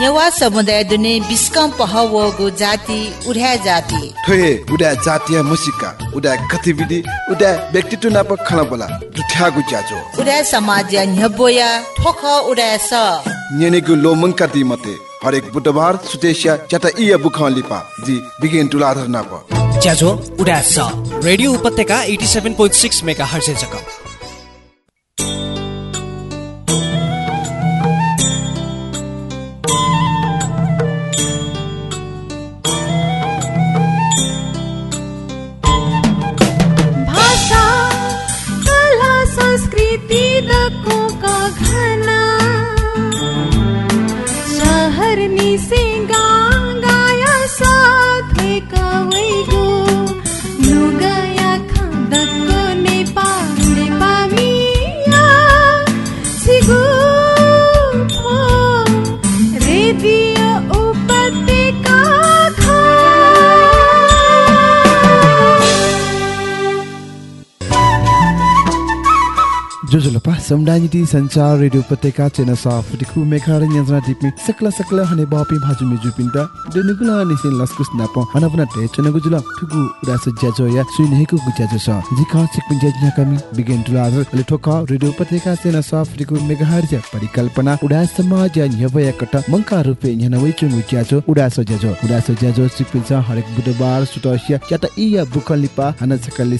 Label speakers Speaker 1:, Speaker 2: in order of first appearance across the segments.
Speaker 1: नेवा समुदाय दुने बिस्कम पहवगु जाति उड्या जाति।
Speaker 2: ठोए उडा जातीय मुसिका उडा गतिविधि उडा व्यक्तित्व नाप खना बोला दुठ्यागु ज्याजो।
Speaker 1: उड्या समाज न्यबोया ठोख उड्या स।
Speaker 2: नेनेगु लोमंका दी मते हरेक बुधबार सुतेशिया चटा इया बुखान लिपा जी बिगिन टुलाधर नाप
Speaker 3: ज्याजो उडा स। रेडियो उपत्यका 87.6 मेगाहर्ज जक।
Speaker 4: समुदायनीति संचार रेडियो उपत्यका चेना साफटिकु मेखार नियन्त्रणा दिपि सकला सकला हने बापि भाजु मेजु पिन्टा दनुगुला निसिन लस्कुस नाप हनपना टे चनगु जुल ठुगु उडास ज्याजो या सुइनेको गुज्याजो छ जिका चिकपिन ज्याजना कमी बिगेन टुलार ले ठोका रेडियो उपत्यका चेना साफटिकु मेगाहर ज्या परिकल्पना उडास समाज या मंका रुपे न्यनवै चुंगु ज्याजो उडास ज्याजो उडास ज्याजो चिकपिन छ हरेक बुधबार सुतसिया च्याता इया बुकलिपा हन सकली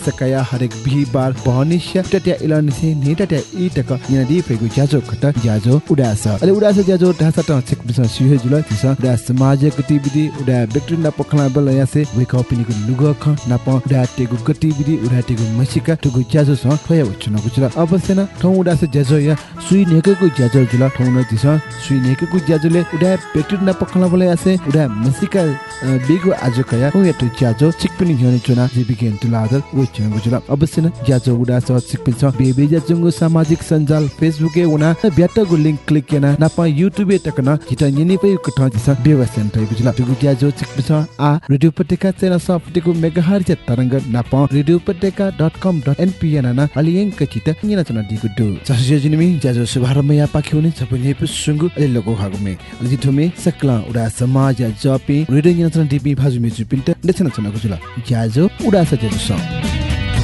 Speaker 4: हरेक बिहिबार बहनिस्या टट्या इलनिसे नेटा ट्या इ टक di pegu jajo kata jajo udasa. Ale udasa jajo dhasa ta chek bisa sihe jula tisa da समाज गतिविधि उडा व्यक्ति ना पखला बल यासे वेक अप निको लुग ख ना प उडा टेगु गतिविधि उडा टेगु मसिका टुगु जाजो स थया उच्चन गुजरा अवश्य न ठौ उडा से जाजो या सुई नेकेको जाजो जुला ठौ न दिस सुई नेकेको जाजोले उडा व्यक्ति ना पखला बल यासे उडा मसिका बिगु आजो कया उ याटु जाजो चिकपिनि ह्यनि चुना जिबिकेन तुलादर उच्चन गुजरा अवश्य न जाजो उडा स चिकपिन छ बेबे जाजुंगु सामाजिक सञ्जाल फेसबुके उना ब्याटगु लिंक क्लिक केना नापा युट्युबे टकना हिटा पय कठ दिस व्यवस्था तय बुझला तुगु ज्याजो चिकपिस आ रेडियो पटेका चेना सफ्टिको मेगाहर्ज तरंग नापा रेडियो चना दिगु दु। ससजे जिनिमी ज्याजो शुभारम्भ या पाख्योनि छपने पुसुंगु अले लोगो हागुमे अले सकला उडा समाज जपि रेडियो निना चना दिपि भाजु मेजु पिन्ट देछन चना गुजुला। ज्याजो उडा सजेजु स।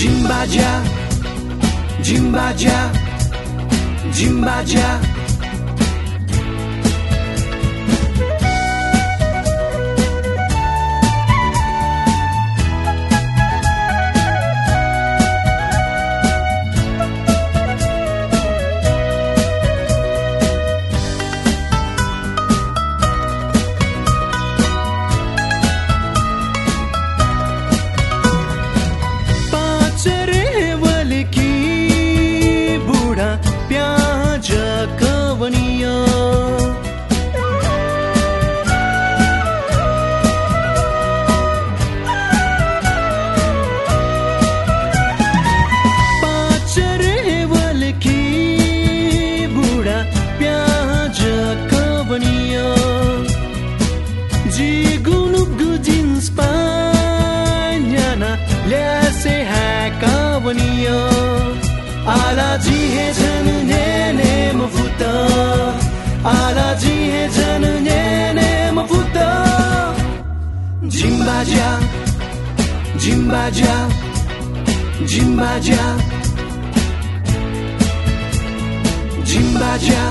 Speaker 5: Jimbaja, Jimbaja, Jimbaja. harmonia ala jihe jan jimbaja jimbaja jimbaja jimbaja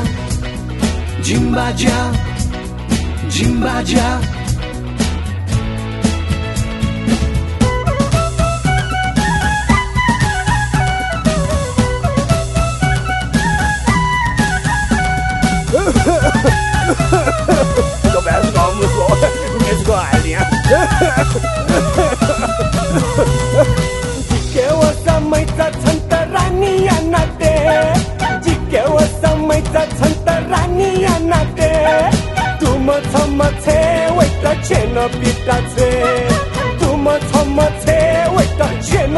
Speaker 5: jimbaja jimbaja
Speaker 6: Australia. जिक्यव समयचा छंत राणी यांना ते
Speaker 5: समयचा छंत राणी यांना ते तुम छमचे वैत छेन तुम वैत छेन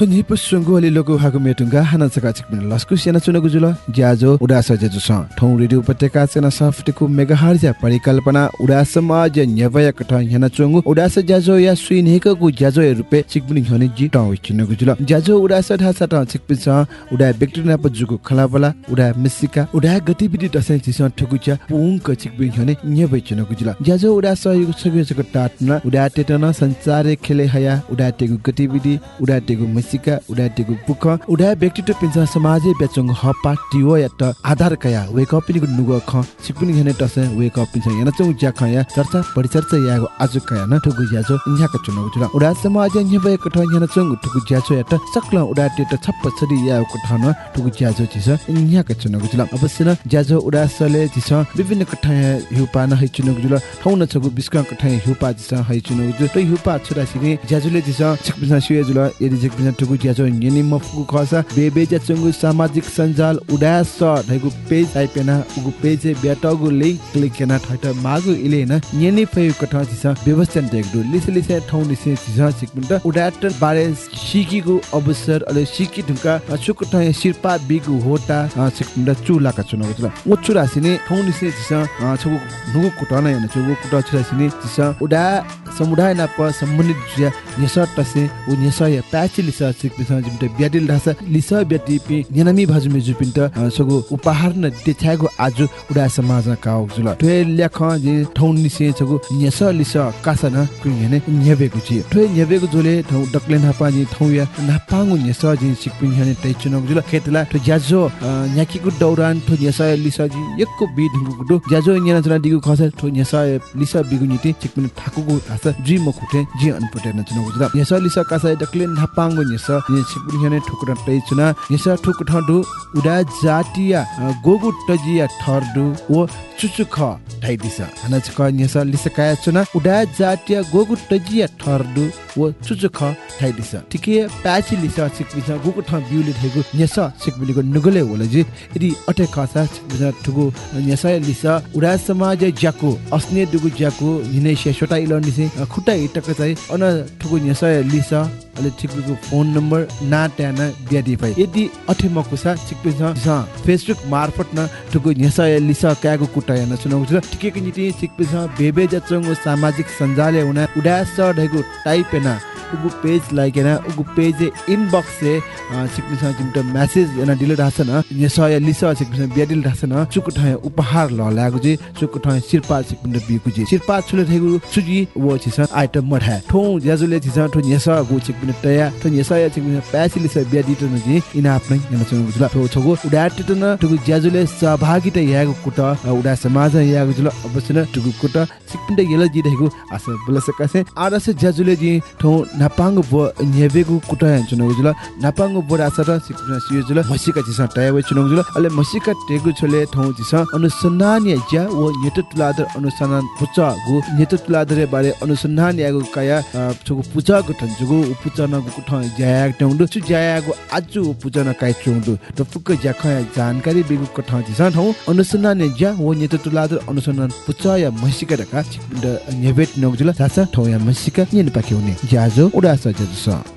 Speaker 4: थनि पुसुंगु हलि लोगु हागु मेटुंगा हाना चका चिकमिन लस्कु सेना चुनगु जुल ज्याजो उडास जेजु स ठौ रेडियो उपत्यका सेना सफ्टकु मेगाहर्ज परिकल्पना उडास समाज न्यवय कठ हेना चुंगु उडास ज्याजो या सुइ नेकगु ज्याजो रुपे चिकमिन हने जि टाउ चिनगु जुल ज्याजो उडास ढासा ट चिकपिन स उडा बेक्टेरिया पजुगु खलाबला उडा मिसिका उडा गतिविधि दसै चिस ठगुच्या पुंक चिकबिन हने न्यवय चिनगु जुल ज्याजो उडास युग सगु सगु टाटना उडा टेटन संचारे खेले हया उडा टेगु गतिविधि उडा टेगु मिसिका उडा टेगु पुख उडा व्यक्तित्व पिन्छ समाजे बेचंग हपा टियो या त आधार कया वेक अप नि नुग ख चिकपिन हने तसे वेक अप पिन्छ याना चौ ज्या खया चर्चा परिचर्चा यागो आजु कया न ठगु ज्याजो इन्हाका चुनगु जुल उडा समाज न्यवय कठ याना चौ ठगु ज्याजो या त सक्ल उडा टेट छप्प छडी यागो कठ न ठगु ज्याजो चिस इन्हाका चुनगु जुल अवश्य न ज्याजो उडा सले चिस विभिन्न कठ हिउपा न है चुनगु जुल ठौ न छगु बिस्का कठ हिउपा चिस है चुनगु जुल त हिउपा छुरा सिने ज्याजुले चिस चिकपिन सुए जुल यदि चिकपिन ठगु ज्याजो यनि मफुगु खसा बेबे ज्याचंगु सामाजिक सञ्जाल उडा स धैगु पेज आइपेना उगु पेज ब्याटगु लिंक क्लिक केना ठैट मागु इले न यनि फयु कठ चिस व्यवस्था देखदु लिसे लिसे ठौ लिसे चिस चिकपिन त उडा ट बारे सिकिगु अवसर अले सिकि ढुका सुक ठय शिरपा बिगु होटा चिकपिन त चुलाका चुनगु जुल उ चुरा सिने ठौ लिसे चिस छगु नुगु कुटा न याना छगु कुटा चुरा सिने चिस उडा समुदाय ना प सम्बन्धित जुया नेसा टसे उ नेसा या प्याचि लिसा सिकपिन जिमते ब्याटिल ढासा लिसा ब्याटि पि नेनामी भाजुमे जुपिन त सगु उपहार न देछागु आज उडा समाज काउ जुल। ठे लेख जे ठौन निसे छगु नेसा लिसा कासा न कुइने न्यबेगु छि ठे न्यबेगु जोले ठौ डक्ले नापा जी ठौ या नापांगु नेसा जी सिकपिन हने तैचुन जुल। खेतला ठो ज्याजो न्याकीगु दौरान ठो नेसा लिसा जी एकको बि ढुगु गुडो ज्याजो न्याना जना दिगु खसा ठो नेसा लिसा बिगु निति चिकपिन ठाकुगु हासा जी मखुटे जी अनपटे न चुन गुजरा नेसा लिसा कासा डक्ले नापांगु नेसा हने ठुकुरा तैचुना नेसा ठुक ठडु उडा जातिया गोगु टजिया ठर्दु ओ चुचु ख ढाइदिस हना चक नेसा लिसा काया चुना उडा जातिया गोगु टजिया ठर्दु ओ चुचु ख ढाइदिस ठिके प्याची लिसा सिकपिन गोगु ठ बिउले ढेगु नेसा सिकबिलिको नुगले होला जी यदि अटे खसा सिकपिन ठुगु नेसा लिसा उडा समाज ज्याको अस्ने दुगु ज्याको हिने शेषोटा इलो निसे खुट्टा इटक चाहिँ अन ठुगु नेसा लिसा अले ठिकको फोन नम्बर ना ट्याना ब्याडिफाई यदि अठे मकुसा चिकपिन छ फेसबुक मार्फत न ठुगु नेसा लिसा क्यागु कुटा याना सुनाउ छ ठिकेको निति चिकपिन छ बेबे जचंगु सामाजिक सञ्जाल हुना उडा स ढैगु टाइपेना उगु पेज लाइकेना उगु पेज इनबॉक्स से सिक्पिन छ जिमट मेसेज एना डिले राछ न नेसा या लिसा सिक्पिन ब्याडिल राछ न चुक उपहार ल लागु जे चुक ठाय सिरपा सिक्पिन बिकु जे। सिरपा छुले थेगु सुजी वो छिस आइटम मठा ठौ ज्याजुले छिस ठौ नेसा गु सिक्पिन तया ठौ नेसा या सिक्पिन प्यासि लिसा ब्याडि त नजि इना आफ्नै याना चंगु जुल ठौ छगु उडा टिट न ठगु ज्याजुले सहभागिता यागु कुट उडा समाज यागु जुल अवश्य न ठगु कुट सिक्पिन यल जि रहेगु आस बोल सकासे आरस ज्याजुले जि ठौ नापाङ बो न्यबेगु कुटा चुनगु जुल नापाङ बो रास र सिक्पिन सियो जुल मसिका जिस टाय वे चुनगु जुल अले मसिका टेगु छोले ठौ जिस अनुसन्धान या वो नेट तुलादर अनुसन्धान पुचा गु नेट तुलादर बारे अनुसन्धान यागु काया छगु पुचा गु ठन जुगु पुचा न गु ठौ ज्याग टौंडु छु ज्यागु आजु पुचा न काइ चौंडु त फुक ज्या खया जानकारी बिगु कठा जिस ठौ अनुसन्धान ज्या वो नेट तुलादर अनुसन्धान पुचा या मसिका रका चिकपिन न्यबेट नगु जुल सासा ठौ या मसिका निन पाके ज्याजो उडास ज्याजो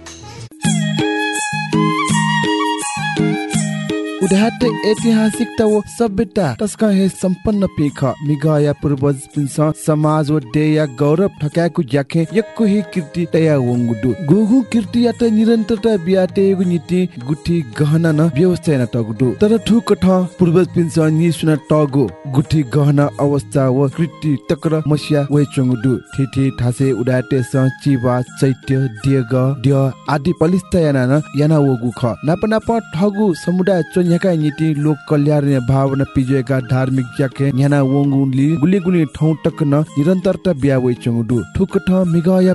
Speaker 4: उदाहरण ऐतिहासिकता व सभ्यता। तस्का हे संपन्न पेख। मिगाया पूर्वज पिंस समाज व देया गौरव ठकाको ज्याखे यक्को हे कीर्ति तया वंगुडु। गुगु कीर्ति यात निरन्तरता बियाते गु नीति गुठी गहना न व्यवस्था न तगुडु। तर ठुक ठ पूर्वज पिंस नि सुना टगु गुठी गहना अवस्था व कृति तकर मसिया वे चंगुडु। ठिठी ठासे उडाटे स चिवा चैत्य दियग दिय आदि पलिस्ता याना न याना वगु ख। नाप नाप ठगु समुदाय न्याका नीति लोक कल्याण भावना पिजोएका धार्मिक ज्याके न्याना वंगुली गुली गुली ठौ टक न निरन्तरता बिया वइ चंगुडु ठुक ठ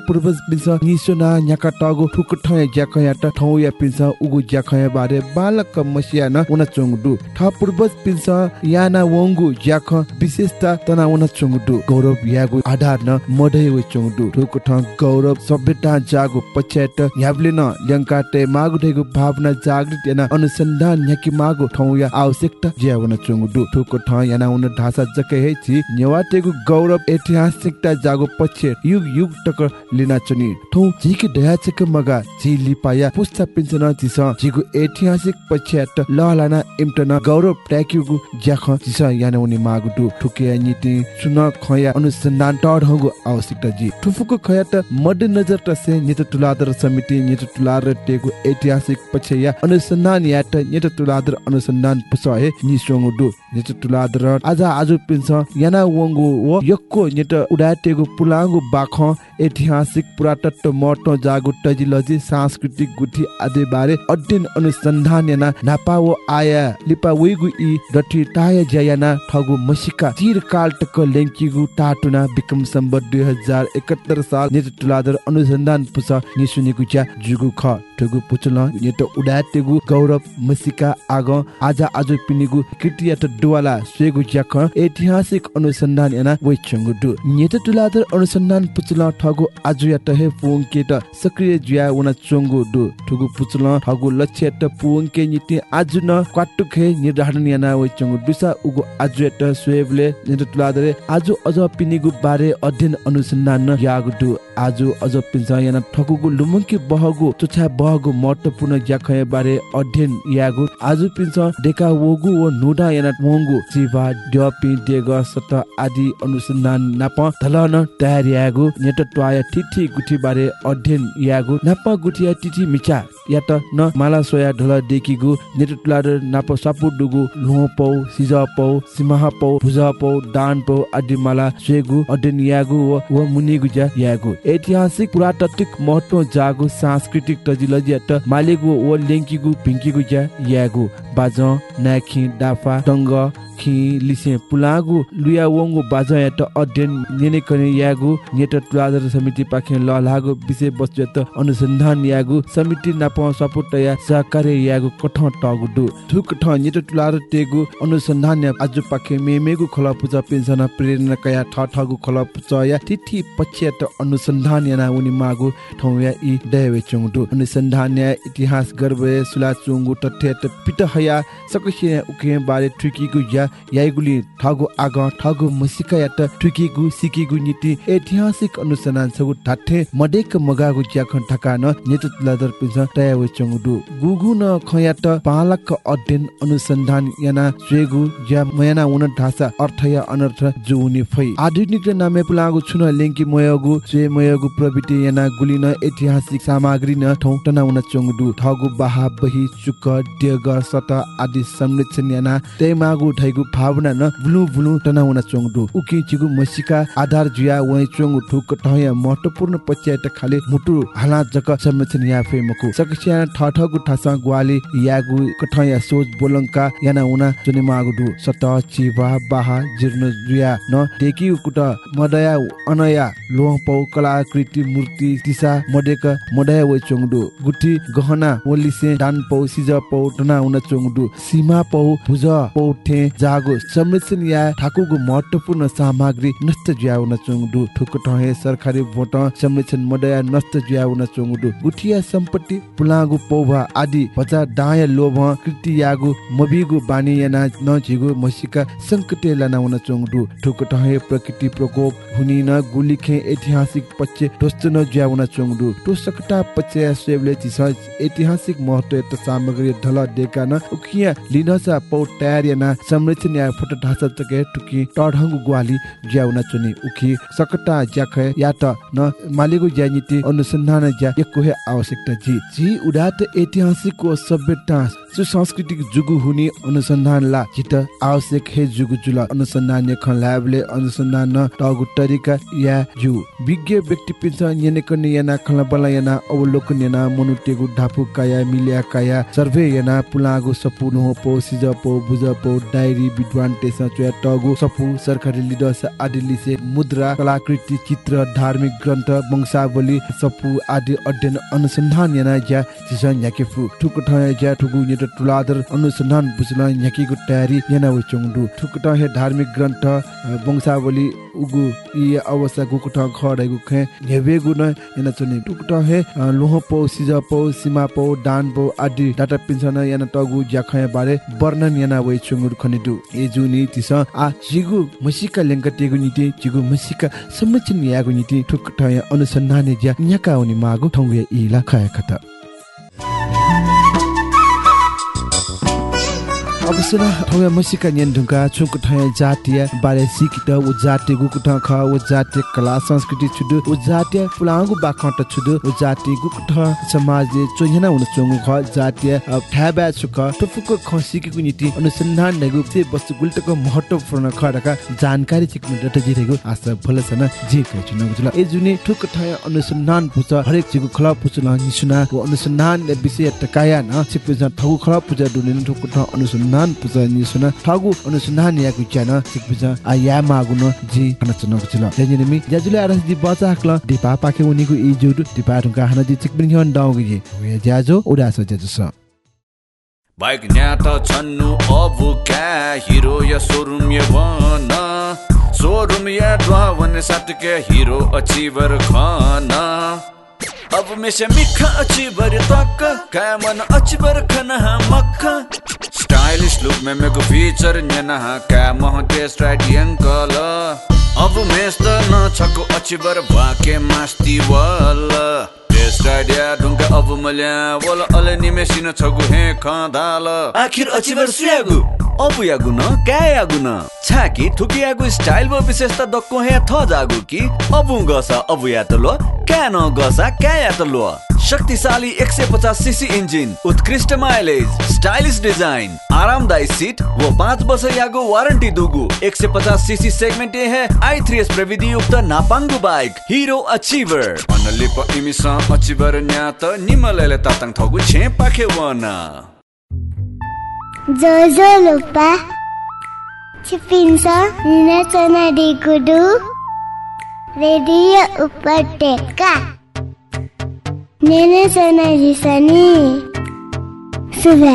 Speaker 4: पूर्वज बिस निसोना न्याका टगो ठुक ठ ज्याक या ठौ या पिस उगु ज्याक बारे बालक मसिया न उना चंगुडु ठ पूर्वज पिस याना वंगु ज्याक विशेषता तना उना चंगुडु गौरव यागु आधार न मधै वइ चंगुडु ठुक ठ गौरव सभ्यता जागु पछ्याट याबले न लंका ते मागु भावना जागृत याना अनुसन्धान न्याकी मागु ठौ या आवश्यकता ज्या उना चंगुडु ठुक ठ याना उना ढासा जके हे छि। नेवाटेगु गौरव ऐतिहासिकता जागु पछ्य युग युग टक लिना चनि। ठौ झिकी दया चक मगा झि लिपाया पुस्ता पिन्छन जिस झिगु ऐतिहासिक पछ्याट ललाना इम्टन गौरव ट्याक्युगु ज्याख जिस याना उनी मागु दु ठुके नीति सुन खया अनुसन्धान टढगु आवश्यकता जी। ठुफुको खया त मध्य नजर त से नेत तुलादर समिति नेत तुलादर टेगु ऐतिहासिक पछ्या अनुसन्धान या त नेत तुलादर अनुसन्धान पुस हे निसोंगु दु नेत तुलादर आज आज पिन्छ याना वंगु व यक्को नेत उडाटेगु पुलांगु बाख। ऐतिहासिक पुरातत्व महत्व जागु टजिलजी सांस्कृतिक गुठी आदि बारे अध्ययन अनुसन्धान याना नापा व आया। लिपा वेगु इ डठी टाया जयाना ठगु मसिका। चिर काल टक लेंकीगु टाटुना विक्रम सम्बत 2071 साल तुलादर अनुसन्धान पुस निसुनिगु च्या जुगु ख ठगु पुचल। नेत उडाटेगु गौरव मसिका आग आज आज पिनिगु कृतिया त दुवाला स्वेगु ज्याख ऐतिहासिक अनुसन्धान याना वेचंगु दु नेत तुलादर अनुसन्धान पुचल ठगु आज या त हे पुङ त सक्रिय जुया उना चोंगु दु ठगु पुचल ठगु लक्ष्य त पुङ के नीति आज न क्वाटु निर्धारण याना वेचंगु दुसा उगु आज या त स्वेबले नेत तुलादर आज अझ पिनिगु बारे अध्ययन अनुसन्धान यागु दु आज अझ पिन्छ याना ठगुगु लुमुङ्की बहगु चोछा बहगु महत्वपूर्ण ज्याखय बारे अध्ययन यागु। आज पिन्छ डेका वगु व नुडा याना वंगु जिवा ड्यपि देग सत आदि अनुसन्धान नाप धलन तयार यागु। नेट ट्वाय ठिठी गुठी बारे अध्ययन यागु। नाप गुठिया टिठी मिचा। या त न माला सोया ढल देखिगु। नेट टुलार नाप सापु डुगु। लो पौ सिज पौ सिमहा पौ भुज पौ दान पौ आदि माला स्वेगु अध्ययन यागु व व मुनिगु जा यागु। ऐतिहासिक पुरातात्विक महत्व जागु सांस्कृतिक तजिलजिया त मालेगु व लेङ्कीगु भिङ्कीगु ज्या यागु बाज नाखी डाफा टङ्ग खि लिसे पुलागु लुया वंगु बाजा या त अध्ययन नेने कने यागु नेट तुलादर समिति पाखे ल लागु विषय वस्तु त अनुसन्धान यागु समिति नाप सपोर्ट या सहकार्य यागु कठ टगु दु थुक ठ नेट तुलादर तेगु अनुसन्धान या आज पाखे मेमेगु खला पूजा पेन्सन प्रेरणा कया ठ ठगु खला पूजा या तिथि पक्ष त अनुसन्धान याना उनी मागु ठौ या इ दयवे चंगु अनुसन्धान या इतिहास गर्व सुला चुंगु तथ्य त पिट हया सकसे उके बारे ठुकीगु या याइगुली ठगु आग ठगु मसिका या त ठुकीगु सिकीगु नीति ऐतिहासिक अनुसन्धान सगु ठाठे मडेक मगागु ज्याखन ठका न नेतु लदर तया वे चंगुदु गुगु न खया त पालक अध्ययन अनुसन्धान याना स्वेगु ज्या मयाना उन ढासा अर्थ या अनर्थ जुनि फै। आधुनिक नामे पुलागु छुन लेंकी मयगु स्वे मयगु प्रवृत्ति याना गुली न ऐतिहासिक सामग्री न ठौ तना उन चंगुदु ठगु बाहा बही चुक देग सत आदि संरक्षण याना तेमागु ढैगु भावना न ब्लु ब्लु तना उन चंगुदु उकि चिगु मसिका आधार जुया वै चंगु ठुक ठया महत्वपूर्ण पच्या त खाले मुटु हाला जक संरक्षण या फेमकु सकसिया ठठगु ठसा ग्वाली यागु कठया सोच बोलंका याना उना जुनि मागु दु सत चिवा बाहा जीर्ण जुया न देखि कुट मदया अनया लोह पौ कलाकृति मूर्ति दिशा मडेक मडया वै चंगुदु गुठी गहना वलिसे दान पौ सिज पौ टना उना चंगुदु सीमा पौ भुज पौ ठे जागो संरक्षण या ठाकुगु महत्वपूर्ण सामग्री नष्ट जुया उना चंगुदु ठुक ठहे सरकारी भोट संरक्षण मडया नष्ट जुया उना चंगुदु गुठिया सम्पत्ति पुलागु पौभा आदि बजा दाय लोभ कृति यागु मबिगु बानी याना न झिगु मसिका संकटे लाना उना चंगुदु ठुक ठहे प्रकृति प्रकोप हुनी न गुलिखे ऐतिहासिक पक्ष ढोस्त न जुया उना चंगुदु तो सकटा पक्ष सेवले चिस ऐतिहासिक महत्व सामग्री ढल देका न उखिया लिनसा पौ तयार याना समृद्ध न्याय फोटो ढाँचा चके टुकी टढंगु ग्वाली ज्याउना चुनी उखी सकटा ज्याखे या त न मालिगु ज्या नीति अनुसन्धान ज्या एक कोहे आवश्यकता जी। जी उडात ऐतिहासिक व सभ्यता सुसंस्कृतिक जुगु हुने अनुसन्धान ला जित आवश्यक हे जुगु जुल अनुसन्धान ने खन ल्याबले अनुसन्धान न टगु तरिका या जु। विज्ञ व्यक्ति पिन्छ यने कने याना खला बला याना अवलोकन याना मनुटेगु ढाफु काया मिल्या काया सर्वे याना पुलागु सपु नो पो सिज पो बुज पो डायरी विद्वान टेसा टगु सपु सरकारी आदि लिसे मुद्रा कलाकृति चित्र धार्मिक ग्रन्थ वंशावली सपु आदि अध्ययन अनुसन्धान याना ज्या जिसन याके फु ठुक ठय ज्या ठुगु नेट टुलादर अनुसन्धान बुझला याकीको तयारी याना वे चंगडु। ठुक ठय धार्मिक ग्रन्थ वंशावली उगु इ अवस्था गुकु ठ खडैगु खे नेबेगु न याना चने। ठुक ठय लोह पो सिज पो सीमा पो दान पो आदि डाटा पिन्छन याना टगु ज्याखय बारे वर्णन याना वे चंगडु खनिदु। ए जुनी तिस आ जिगु मसिका लेंकटेगु निति जिगु मसिका सम्मचिन यागु निति ठुक ठय अनुसन्धान ज्या न्याका उनी मागु ठंगु इला खय खता अवश्य न ठौया मसिका न्यान ढुङ्गा छुक ठया जातीय बारे सिकित उ जातीय गुकुठ ख उ जातीय कला संस्कृति छुदु उ जातीय फुलांगु बाखट छुदु उ जातीय गुकुठ समाज चोयना उन चोंगु ख जातीय ठ्याबा छुक टुफुक ख सिकेको नीति अनुसन्धान नेगु से वस्तु गुल्टको महत्वपूर्ण खडका जानकारी चिक्नु डट जिरेगु आशा भलसन जे कै चुन गुजला ए जुनी ठुक ठय अनुसन्धान पुछ हरेक चिगु खला पुछ ल निसुना उ अनुसन्धान विषय तकाया न सिपुज ठगु खला पुज दुनिन ठुक ठ अनुसन्धान पुज निसुना ठगु अनुसन्धान यागु च्यान सिपुज आ या मागु न जी हन चुन गुजला जेनि मी जजुले आरस जी बचा हक्ल दिपा पाके उनीको इ जुडु दिपा ढुङ्गा हन जी चिकबिन हन डाउ गे वे ज्याजो उडास ज्याजो स
Speaker 7: बाइक न्यात छन्नु अब क्या हिरो या सोरुम या भन सोरुम या ड्वावन साटके हिरो अचिवर खान अब मेसे मिखा अचिवर तक क्या मन अचिवर खना मक्ख स्टाइलिश लुक में मेको फीचर न्यना क्या मह के स्ट्राइट यंकल अब मेस त न छको अचिवर भाके मास्ती वाल। टेस्ट आइडिया ढुङ्गा अब मल्या वल। अले निमेसिन छगु हे खदाल। आखिर अचिवर सुयागु। अब यागु न क्या यागु न। छाकी ठुकी यागु स्टाइल व विशेषता दक्को हे थ जागु कि। अब गसा अब या त लो क्या न गसा क्या या त लो शक्तिशाली 150 सीसी इंजिन उत्कृष्ट माइलेज स्टाइलिश डिजाइन आरामदायी सीट व पाँच वर्ष यागो वारंटी दुगु 150 सीसी सेगमेंट ये है आई थ्री एस प्रविधि युक्त नापाङ्गु बाइक हिरो अचिभर अनलिप इमिसा अचिभर न्यात निमलले ताताङ थगु छे पाखे वना
Speaker 8: Jojo lupa. Cipinso Nina Sana di レディーオウパテカ。ねねさなじさに、すべ。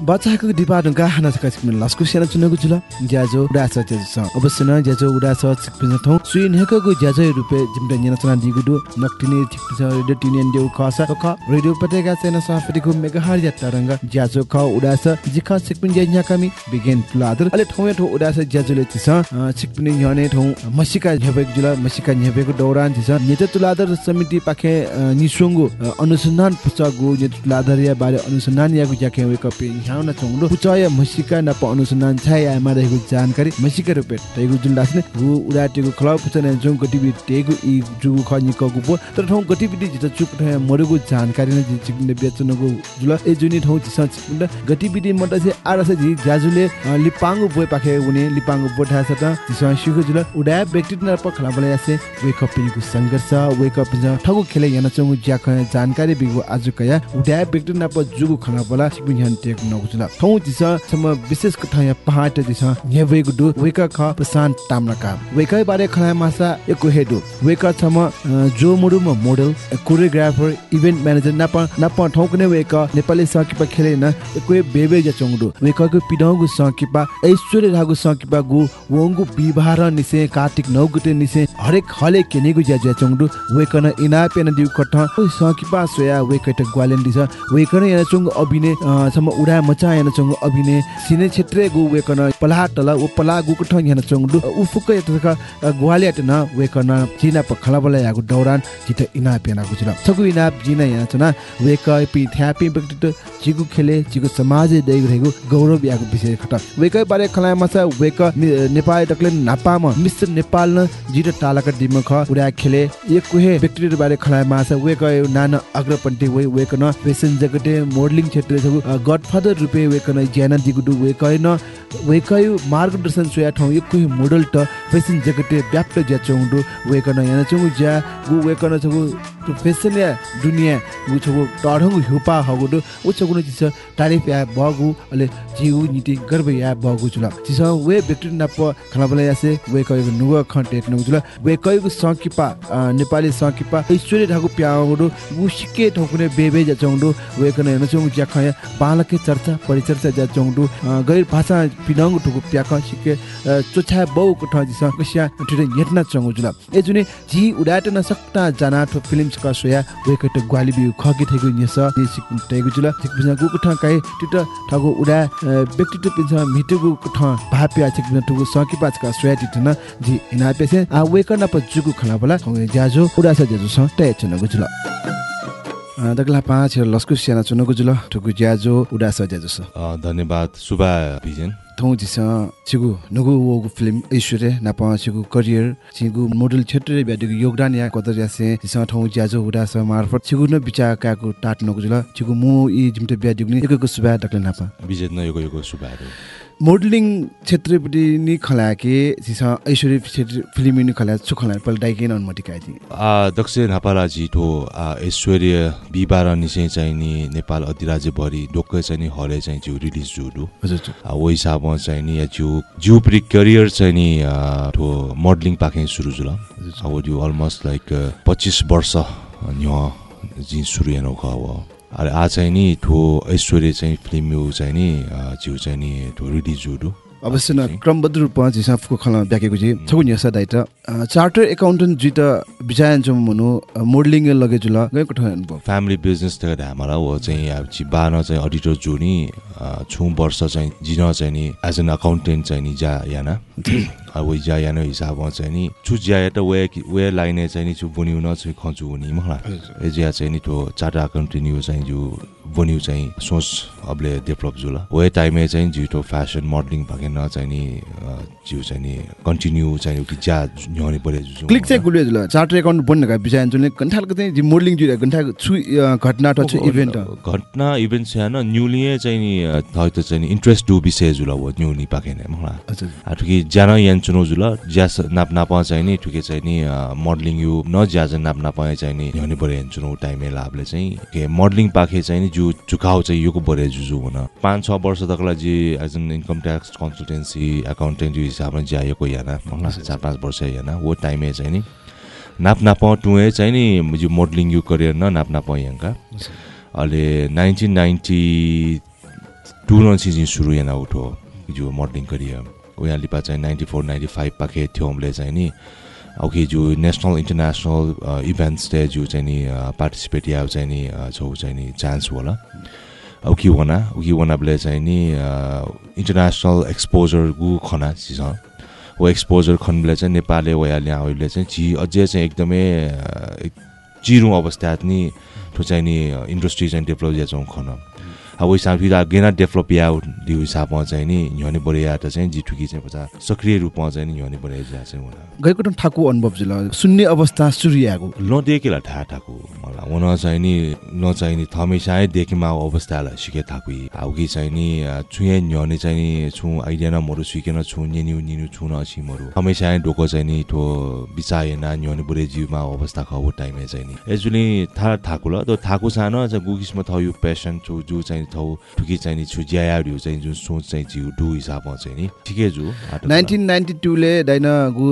Speaker 4: बच्चाको डिपा ढुङ्गा हाना सका सिक्नु। लस्कु सेना चुनको जुल ज्याजो उडास ज्याजो स अवश्य न ज्याजो उडास सिक्नु थौ सुइ नेकको ज्याजो रुपे जिमटा न्याना चना दिगुडु नक्टिने ठिक्छ रेडियो टिनियन देउ खसा ख रेडियो पटेका सेना मेगा हार या तरंग ज्याजो ख उडास जिखा सिक्पिन ज्या न्या कमी। बिगेन तुलादर अले ठौ ठौ उडास ज्याजोले तिस सिक्पिन न्याने ठौ। मसिका झेबेक जुल। मसिका झेबेको दौरान तिस नेते तुलादर समिति पाखे निसुंगु अनुसन्धान पुस्तकगु नेते तुलादर या बारे अनुसन्धान यागु ज्याखे वे कपि ह्याउन चंगु पुचय मसिका नप अनुसन्धान छाय आमा रहेको जानकारी मसिका रुपे तेगु जुल दासने गु उडाटेगु खलाउ पुचने जुङ गतिविधि तेगु इ जुगु खनि कगु पो। तर ठौ गतिविधि जित चुक ठय मरुगु जानकारी न जिचिकने बेचनगु जुल ए जुनि ठौ जिस चिकने गतिविधि मत से आरस जि जाजुले अ, लिपाङ्गु बोय पाखे उनी लिपाङ्गु बोठा छ त। जिस शिखु जुल उडा व्यक्ति न प खला बले यासे वेक अप पिनिगु संघर्ष वेक अप ज ठगु खेले याना चंगु ज्याख जानकारी बिगु आजु कया। उडा व्यक्ति न प जुगु खला बला। सिकु ह्यान टेक नगु जुल ठौ जिस सम विशेष कथा पहाट जिस नेवेगु दु वेक ख प्रशान्त ताम्रका वेक बारे खला मासा एको हेडु वेक छम जो मुडु म मोडल कोरियोग्राफर इभेन्ट म्यानेजर नप नप ठौकने वेक नेपाली सकिपा खेले न एको बेबे जा चंगडु वेकको पिडंगु सकिपा ऐश्वर्य रागु सकिपा गु वंगु बिबार निसे कार्तिक नौ गुटे निसे हरेक हले केनेगु ज्या ज्या चंगडु वेकन इना पेन दिउ कठ सकिपा सोया वेकट ग्वालेन दिस वेकन या चंगु अभिने अ, सम उडा मचा याना अभिनय सिने क्षेत्र गु वेकन पला टल उ पला गु कठ याना चंगु दु उ फुक यतक ग्वालिया न वेकन जिना प खला बला यागु दौरान जित इना पेना गु जुल छगु इना जिना याना चना वेक पि थ्यापि व्यक्तित्व जिगु खेले जिगु समाज दैगु रहेगु गौरव यागु विषय खट वेक बारे खला मसा वेक नेपाल टक्ले नापाम। मिस्टर नेपाल न जित टालाक दिम ख खेले। एक कुहे व्यक्तित्व बारे खला मासा वेक नाना अग्रपन्थी वे वेक न फेसन जगते मोडलिङ क्षेत्र गडफादर रुपे वेक न ज्याना दिगु वेक न वेक मार्गदर्शन सोया ठाउँ एक मोडल त फेसन जगते व्याप्त ज्या चौंडु वेक न याना चंगु ज्या। गु वेक न छगु त्यो फेसन या दुनिया। गु छगु टढंगु हुपा हगु दु उ छगु न जिस तारिफ या बगु अले जिउ नीति गर्व या बगु जुल जिस वे व्यक्ति नप खलाबले यासे वे कयगु नुग खन्टेट नु जुल वे कयगु सकिपा अ, नेपाली सकिपा ईश्वरी ढागु प्याउ दु गु सिके ठोकुने बेबे जा चौंडु वे कन ज्या खया बालके चर्चा परिचर्चा जा चौंडु अ, गैर भाषा पिनंगु ठुकु प्याक सिके चोछा बौ कठ जिस कसिया ठुटे नेटना चौंगु जुल ए जुने जी उडाट न सक्ता जाना ठो फिल्म्स का सोया वे कट ग्वाली बिउ खगि थेगु निस नि सिक तेगु जुल। सिक बिना गु कठ काइ टिट ठगु उडा व्यक्तित्व पिन्छ मिटुगु कठ भाप्या सिक बिना ठगु सकी पाच का सोया टिट न जी इना पेसे आ वे कन प जुगु खला बला ज्याजो उडा स ज्याजो स टे चनगु जुल। दगला पाँच लस्कु स्याना चुनगु जुल ठगु ज्याजो उडा स ज्याजो
Speaker 9: अ, धन्यवाद। सुबा भिजन
Speaker 4: थौ जिस छिगु नुगु वगु फिल्म ऐश्वर्य नाप छिगु करियर छिगु मोडल क्षेत्र ब्यादिगु योगदान या कदर यासे जिस थौ ज्याजो उडा स मार्फत छिगु न बिचा काको टाट नगु जुल छिगु मु इ जिमते ब्यादिगु नि एकको सुबा डक्ले नापा।
Speaker 9: विजय न योगो योगो सुबाहरू
Speaker 4: मोडलिङ क्षेत्रपट्टि नि खलाके जिस ऐश्वर्य क्षेत्र फिल्म नि खला छु खला पल डाइके न अनुमति काइति
Speaker 9: आ दक्ष नापाला जिठो आ ऐश्वर्य बिबार निसे चाहिँ नि नेपाल अधिराज्यभरि ढोक्कै चाहिँ नि हरे चाहिँ जिउ रिलिज जुडु
Speaker 4: हजुर
Speaker 9: आ वो हिसाबमा चाहिँ नि या जिउ प्रि करियर चाहिँ नि ठो मोडलिङ पाखे सुरु जुल। अब जिउ अलमोस्ट लाइक पच्चिस वर्ष न्य जी सुरु हेर्नु ख आ चाहिँ नि ठो ऐश्वर्य चाहिँ फिल्म यो चाहिँ नि जिउ चाहिँ नि ठो रिलिज जुडु
Speaker 4: अवश्य न क्रमबद्ध रूपमा जिस फुको खला ब्याकेको जी छगु न्यस दाइट चार्टर एकाउन्टेन्ट जित बिचायन मनु मोडलिङ लगे जुल गएको ठ अनुभव?
Speaker 9: फ्यामिली बिजनेस त हाम्रो हो चाहिँ अब बान चाहिँ अडिटर जो नि अ, छु वर्ष चाहिँ जिन चाहिँ नि एज एन अकाउन्टेन्ट चाहिँ नि जा याना। अब वे जा याना हिसाबमा चाहिँ नि छु ज्या त वे वे लाइने चाहिँ नि छु बुनिउ न छु खन्चु हुने मला ए ज्या चाहिँ नि त्यो चार्टर अकाउन्टेन्ट यो चाहिँ जो बुनिउ चाहिँ सोच अबले डेभलप जुल। वे टाइममा चाहिँ जिटो फ्यासन मोडलिङ भएन चाहिँ नि जिउ चाहिँ नि कन्टिन्यू चाहिँ ज्या
Speaker 4: क्लिक चाहिँ गुले जुल चार्टर एकाउन्ट बन्न का बिचायन जुल गन्ठालको चाहिँ जि मोडलिङ जुल गन्ठा छु घटना छु इभेन्ट
Speaker 9: घटना इभेन्ट छ न न्युलिए चाहिँ नि त चाहिँ इन्ट्रेस्ट डु विषय जुल हो न्युली पाके नै मलाई
Speaker 4: अच्छा
Speaker 9: आ ठुकी ज्यान यान चुनो जुल ज्यास नाप नाप चाहिँ नि ठुके चाहिँ नि मोडलिङ यु न ज्या चाहिँ नाप नाप चाहिँ नि न्याउने पऱ्यो यान चुनो टाइम लाभले चाहिँ के मोडलिङ पाखे चाहिँ नि जु चुकाउ चाहिँ योको बरे जुजु हुन। पाँच छ वर्ष तकलाई जी एज एन इन्कम ट्याक्स कन्सल्टेन्सी अकाउन्टेन्ट हिसाबमा ज्याएको याना मलाई चार पाँच वर्ष याना वो टाइममा चाहिँ नि। नाप नाप टुए चाहिँ नि जो मोडलिङ यु करियर न नाप नाप यहाँका अहिले नाइन्टिन नाइन्टी टू न चाहिँ सुरु यहाँ उठो जो मोडलिङ करियर उहाँ लिपा चाहिँ नाइन्टी फोर नाइन्टी फाइभ पाखे थियो हामीले चाहिँ नि। अब कि जो नेसनल इन्टरनेसनल इभेन्ट्स चाहिँ जो चाहिँ नि पार्टिसिपेट या चाहिँ नि छौ चाहिँ नि चान्स होला। कि वना कि वनाले चाहिँ नि इन्टरनेसनल एक्सपोजर गु खना चिज वो एक्सपोजर खनले चाहिँ नेपालले वयाले अहिले चाहिँ ची अझै चाहिँ एकदमै चिरु अवस्था नि ठो चाहिँ नि इन्डस्ट्री चाहिँ डेभलप छौँ खन अब हिसाब फिर गेना डेभलप या हिसाबमा चाहिँ नि ह्याउने बढिया त चाहिँ जिठुकी चाहिँ पछा सक्रिय रूपमा चाहिँ नि ह्याउने बढिया चाहिँ हुन
Speaker 4: गएको ठाकु अनुभव जुल शून्य अवस्था सुर्याएको।
Speaker 9: नदेखेला ठा ठाकु मलाई हुन चाहिँ नि नचाहिँ नि थमेसाय देखेमा अवस्थालाई सिके थाकु अब कि चाहिँ नि छुए न्यने चाहिँ नि छु आइडिया न मरु सिकेन छु निनु निनु छु न मरु। हमेसाय ढोको चाहिँ नि ठो बिचाएन न्यने बुरे जीवमा अवस्था खबो टाइममा चाहिँ नि। एजुली था थाकु ल तो थाकु सानो गुकिसमा थयु पेसन छु जु चाहिँ थौ ठुकी चाहिँ नि छु ज्यायाहरू चाहिँ जुन सोच चाहिँ जिउ डु हिसाबमा चाहिँ नि। ठिकै जु कुरा।
Speaker 4: नाइन्टिन नाइन्टी टूले डाइन गु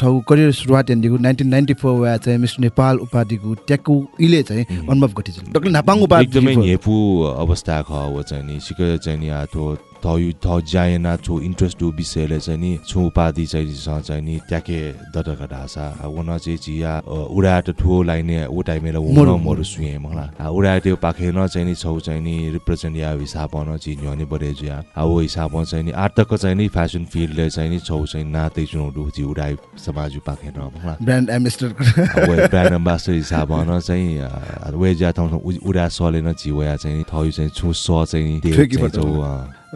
Speaker 4: ठाउँ करियर सुरुवात हेर्नेको नाइन्टिन नाइन्टी फोर वा चाहिँ मिस नेपाल उपाधिको ट्याकु इले चाहिँ अनुभव घटिन्छ डक्टर नापाङ उपाधि
Speaker 9: एकदमै हेपु अवस्था ख चाहिँ नि सिके चाहिँ नि आथो जाएना छु इन्ट्रेस्ट दु विषयले चाहिँ नि छु उपाधि चाहिँ चाहिँ नि ट्याके दटक ढासा। वन चाहिँ जिया उडाट ठुलो लाइने उ टाइमेला उ
Speaker 4: मोरु-
Speaker 9: मोरु सुए मला उडा त्यो पाखेन चाहिँ नि छौ चाहिँ नि रिप्रेजेन्ट या हिसाब न चाहिँ न्यने बरे ज्या। अब हिसाब चाहिँ नि आटक चाहिँ नि फेसन फिल्डले चाहिँ नि छौ चाहिँ नातै चुनाउ जी उडा समाज पाखेन मला
Speaker 4: ब्रान्ड एम्बेसडर
Speaker 9: ब्रान्ड एम्बासडर हिसाब न चाहिँ वे जा ठाउँ उडा सलेन चिवया चाहिँ थयु चाहिँ छु स चाहिँ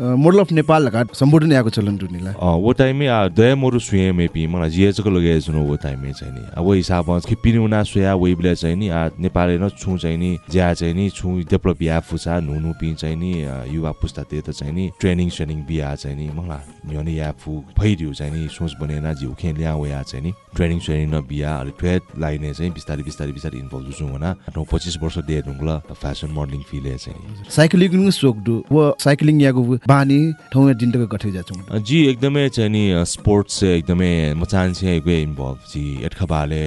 Speaker 9: नि। छौ,
Speaker 4: मोडल अफ नेपाल लगायत सम्बोधन यहाँको चलन टुनीलाई।
Speaker 9: वो टाइममै आ, दया मोरु सुए मेपी मलाई जिएचको लगे सुनो वो टाइममै चाहिँ नि। अब हिसाब खिपिन उना सुया वेबले चाहिँ नि नेपाली न छु चाहिँ नि ज्या चाहिँ नि छु डेभलप या फुसा नुनु पि चाहिँ नि युवा पुस्ता त्यो त चाहिँ नि ट्रेनिङ सेनिङ बिहा चाहिँ नि मलाई न्यने या फु फैदिउ चाहिँ नि सोच बनेन जिउ खे ल्या या चाहिँ नि ट्रेनिङ सेनिङ न बिहा अलि ट्रेड लाइने चाहिँ बिस्तारै बिस्तारै बिस्तारै इन्भल्भ छु हुना। आठौँ पच्चिस वर्ष डेढ हुङ्ला फेसन मोडलिङ फिले चाहिँ नि।
Speaker 4: साइक्लिङ सोक दु व साइक्लिङ याको बानी ठाउँ जिन्दको गठे जाछौँ
Speaker 9: जी एकदमै चाहिँ नि स्पोर्ट्स चाहिँ एकदमै म चाहन्छु एकदमै इन्भल्भ जी एर्खा बाले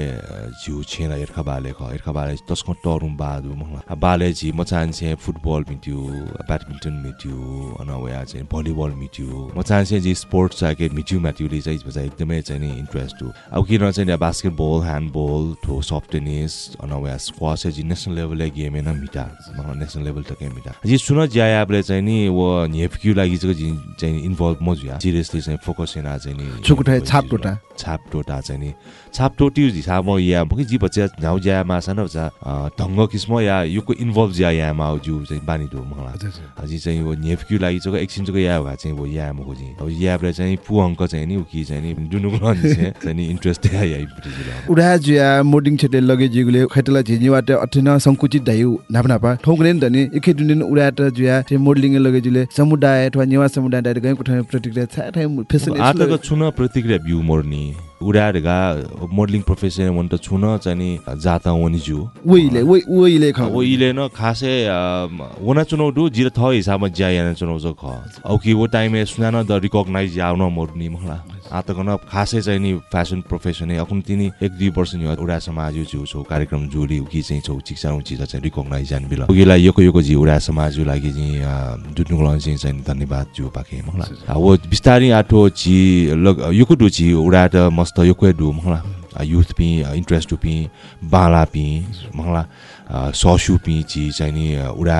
Speaker 9: जिउ छेन एर्खा बाले ख एर्खा बाले तस्को टरुम बादु मलाई बाले जी म चाहन्छु फुटबल मिट्यो ब्याडमिन्टन मिट्यो अन चाहिँ भलिबल मिट्यो। म चाहन्छु जी स्पोर्ट्स चाहिँ के मिट्यो म्याट्युले चाहिँ एकदमै चाहिँ नि इन्ट्रेस्ट हो। अब किन चाहिँ बास्केटबल ह्यान्डबल थो सफ्ट टेनिस अन वया स्क्वास जी नेसनल लेभलले गेम होइन मिटा। नेसनल लेभल त के मिटा। जी सुन ज्यायाबले चाहिँ नि वो नेफक्यू लागि चाहिँ चाहिँ इन्भल्भ म जुया सिरियसली चाहिँ फोकस होइन चाहिँ नि
Speaker 4: छुकुटाए छाप टोटा।
Speaker 9: छाप टोटा चाहिँ नि। छाप टोटी म या कि जी बच्चा झाउ ज्या मासा न बच्चा ढङ्ग किसिम या यो इन्भल्भ ज्या या मा जु चाहिँ बानी दो मलाई अझै चाहिँ वो नेफक्यू लागि चाहिँ एकछिन चाहिँ या भए चाहिँ या म खोजी अब याबले चाहिँ पु अङ्क चाहिँ नि उकि चाहिँ नि डुनुको चाहिँ नि इन्ट्रेस्ट या या
Speaker 4: उडा जुया मोडिङ छेटे लगे जिगुले खैतला झिझिबाट अठिन संकुचित धायु नापा नापा ठौकले नि त नि एकै दुनिन उडा त जुया मोडलिङ लगे जुले समुदाय अथवा नेवा समुदाय डाइरेक्ट गएको ठाउँ प्रतिक्रिया छ ठाउँ फेसन
Speaker 9: आतको छुन प्रतिक्रिया बिउ मोर्नी उडाहरूका मोडलिङ प्रोफेसन वन् त छुन चाहिँ नि जाता वनि जु
Speaker 4: वइले वइ वइले ख
Speaker 9: वो इले न खासै वना चुनाउ दु जिर थ हिसाबमा ज्यायाना चुनाउ जो ख औ कि वो टाइम सुनान द रिकग्नाइज याउन मोर्नी मला आतक न खासै चाहिँ नि फेसन प्रोफेसन अकुन तिनी एक दुई वर्ष नि उडा समाज छु छौ कार्यक्रम जुली उकि चाहिँ छौ शिक्षा उची चाहिँ रिकग्नाइज जान बिल। उगिला योको योको जी उडा समाज लागि चाहिँ दुट्नुको लागि चाहिँ धन्यवाद जु पाखे मला वो बिस्तारै आठो ची लग योको दु ची उडा त मस्त योको दु मला युथ पि इन्ट्रेस्ट पि बाला पि मला ससु पि ची चाहिँ नि उडा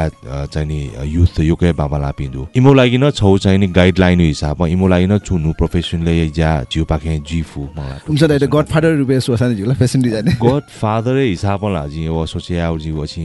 Speaker 9: चाहिँ नि युथ योकै बाबाला पिन्दु इमो लागि न छौ चाहिँ नि गाइडलाइन हिसाबमा इमो लागि न छुनु प्रोफेसनले ज्या जिउ पाखे जिफु मलाई
Speaker 4: गडफादर रुपे सोसाने जिगुला फेसन डिजाइन
Speaker 9: गड फादरै हिसाबमा लाजी वो सोचे आउ जी वछि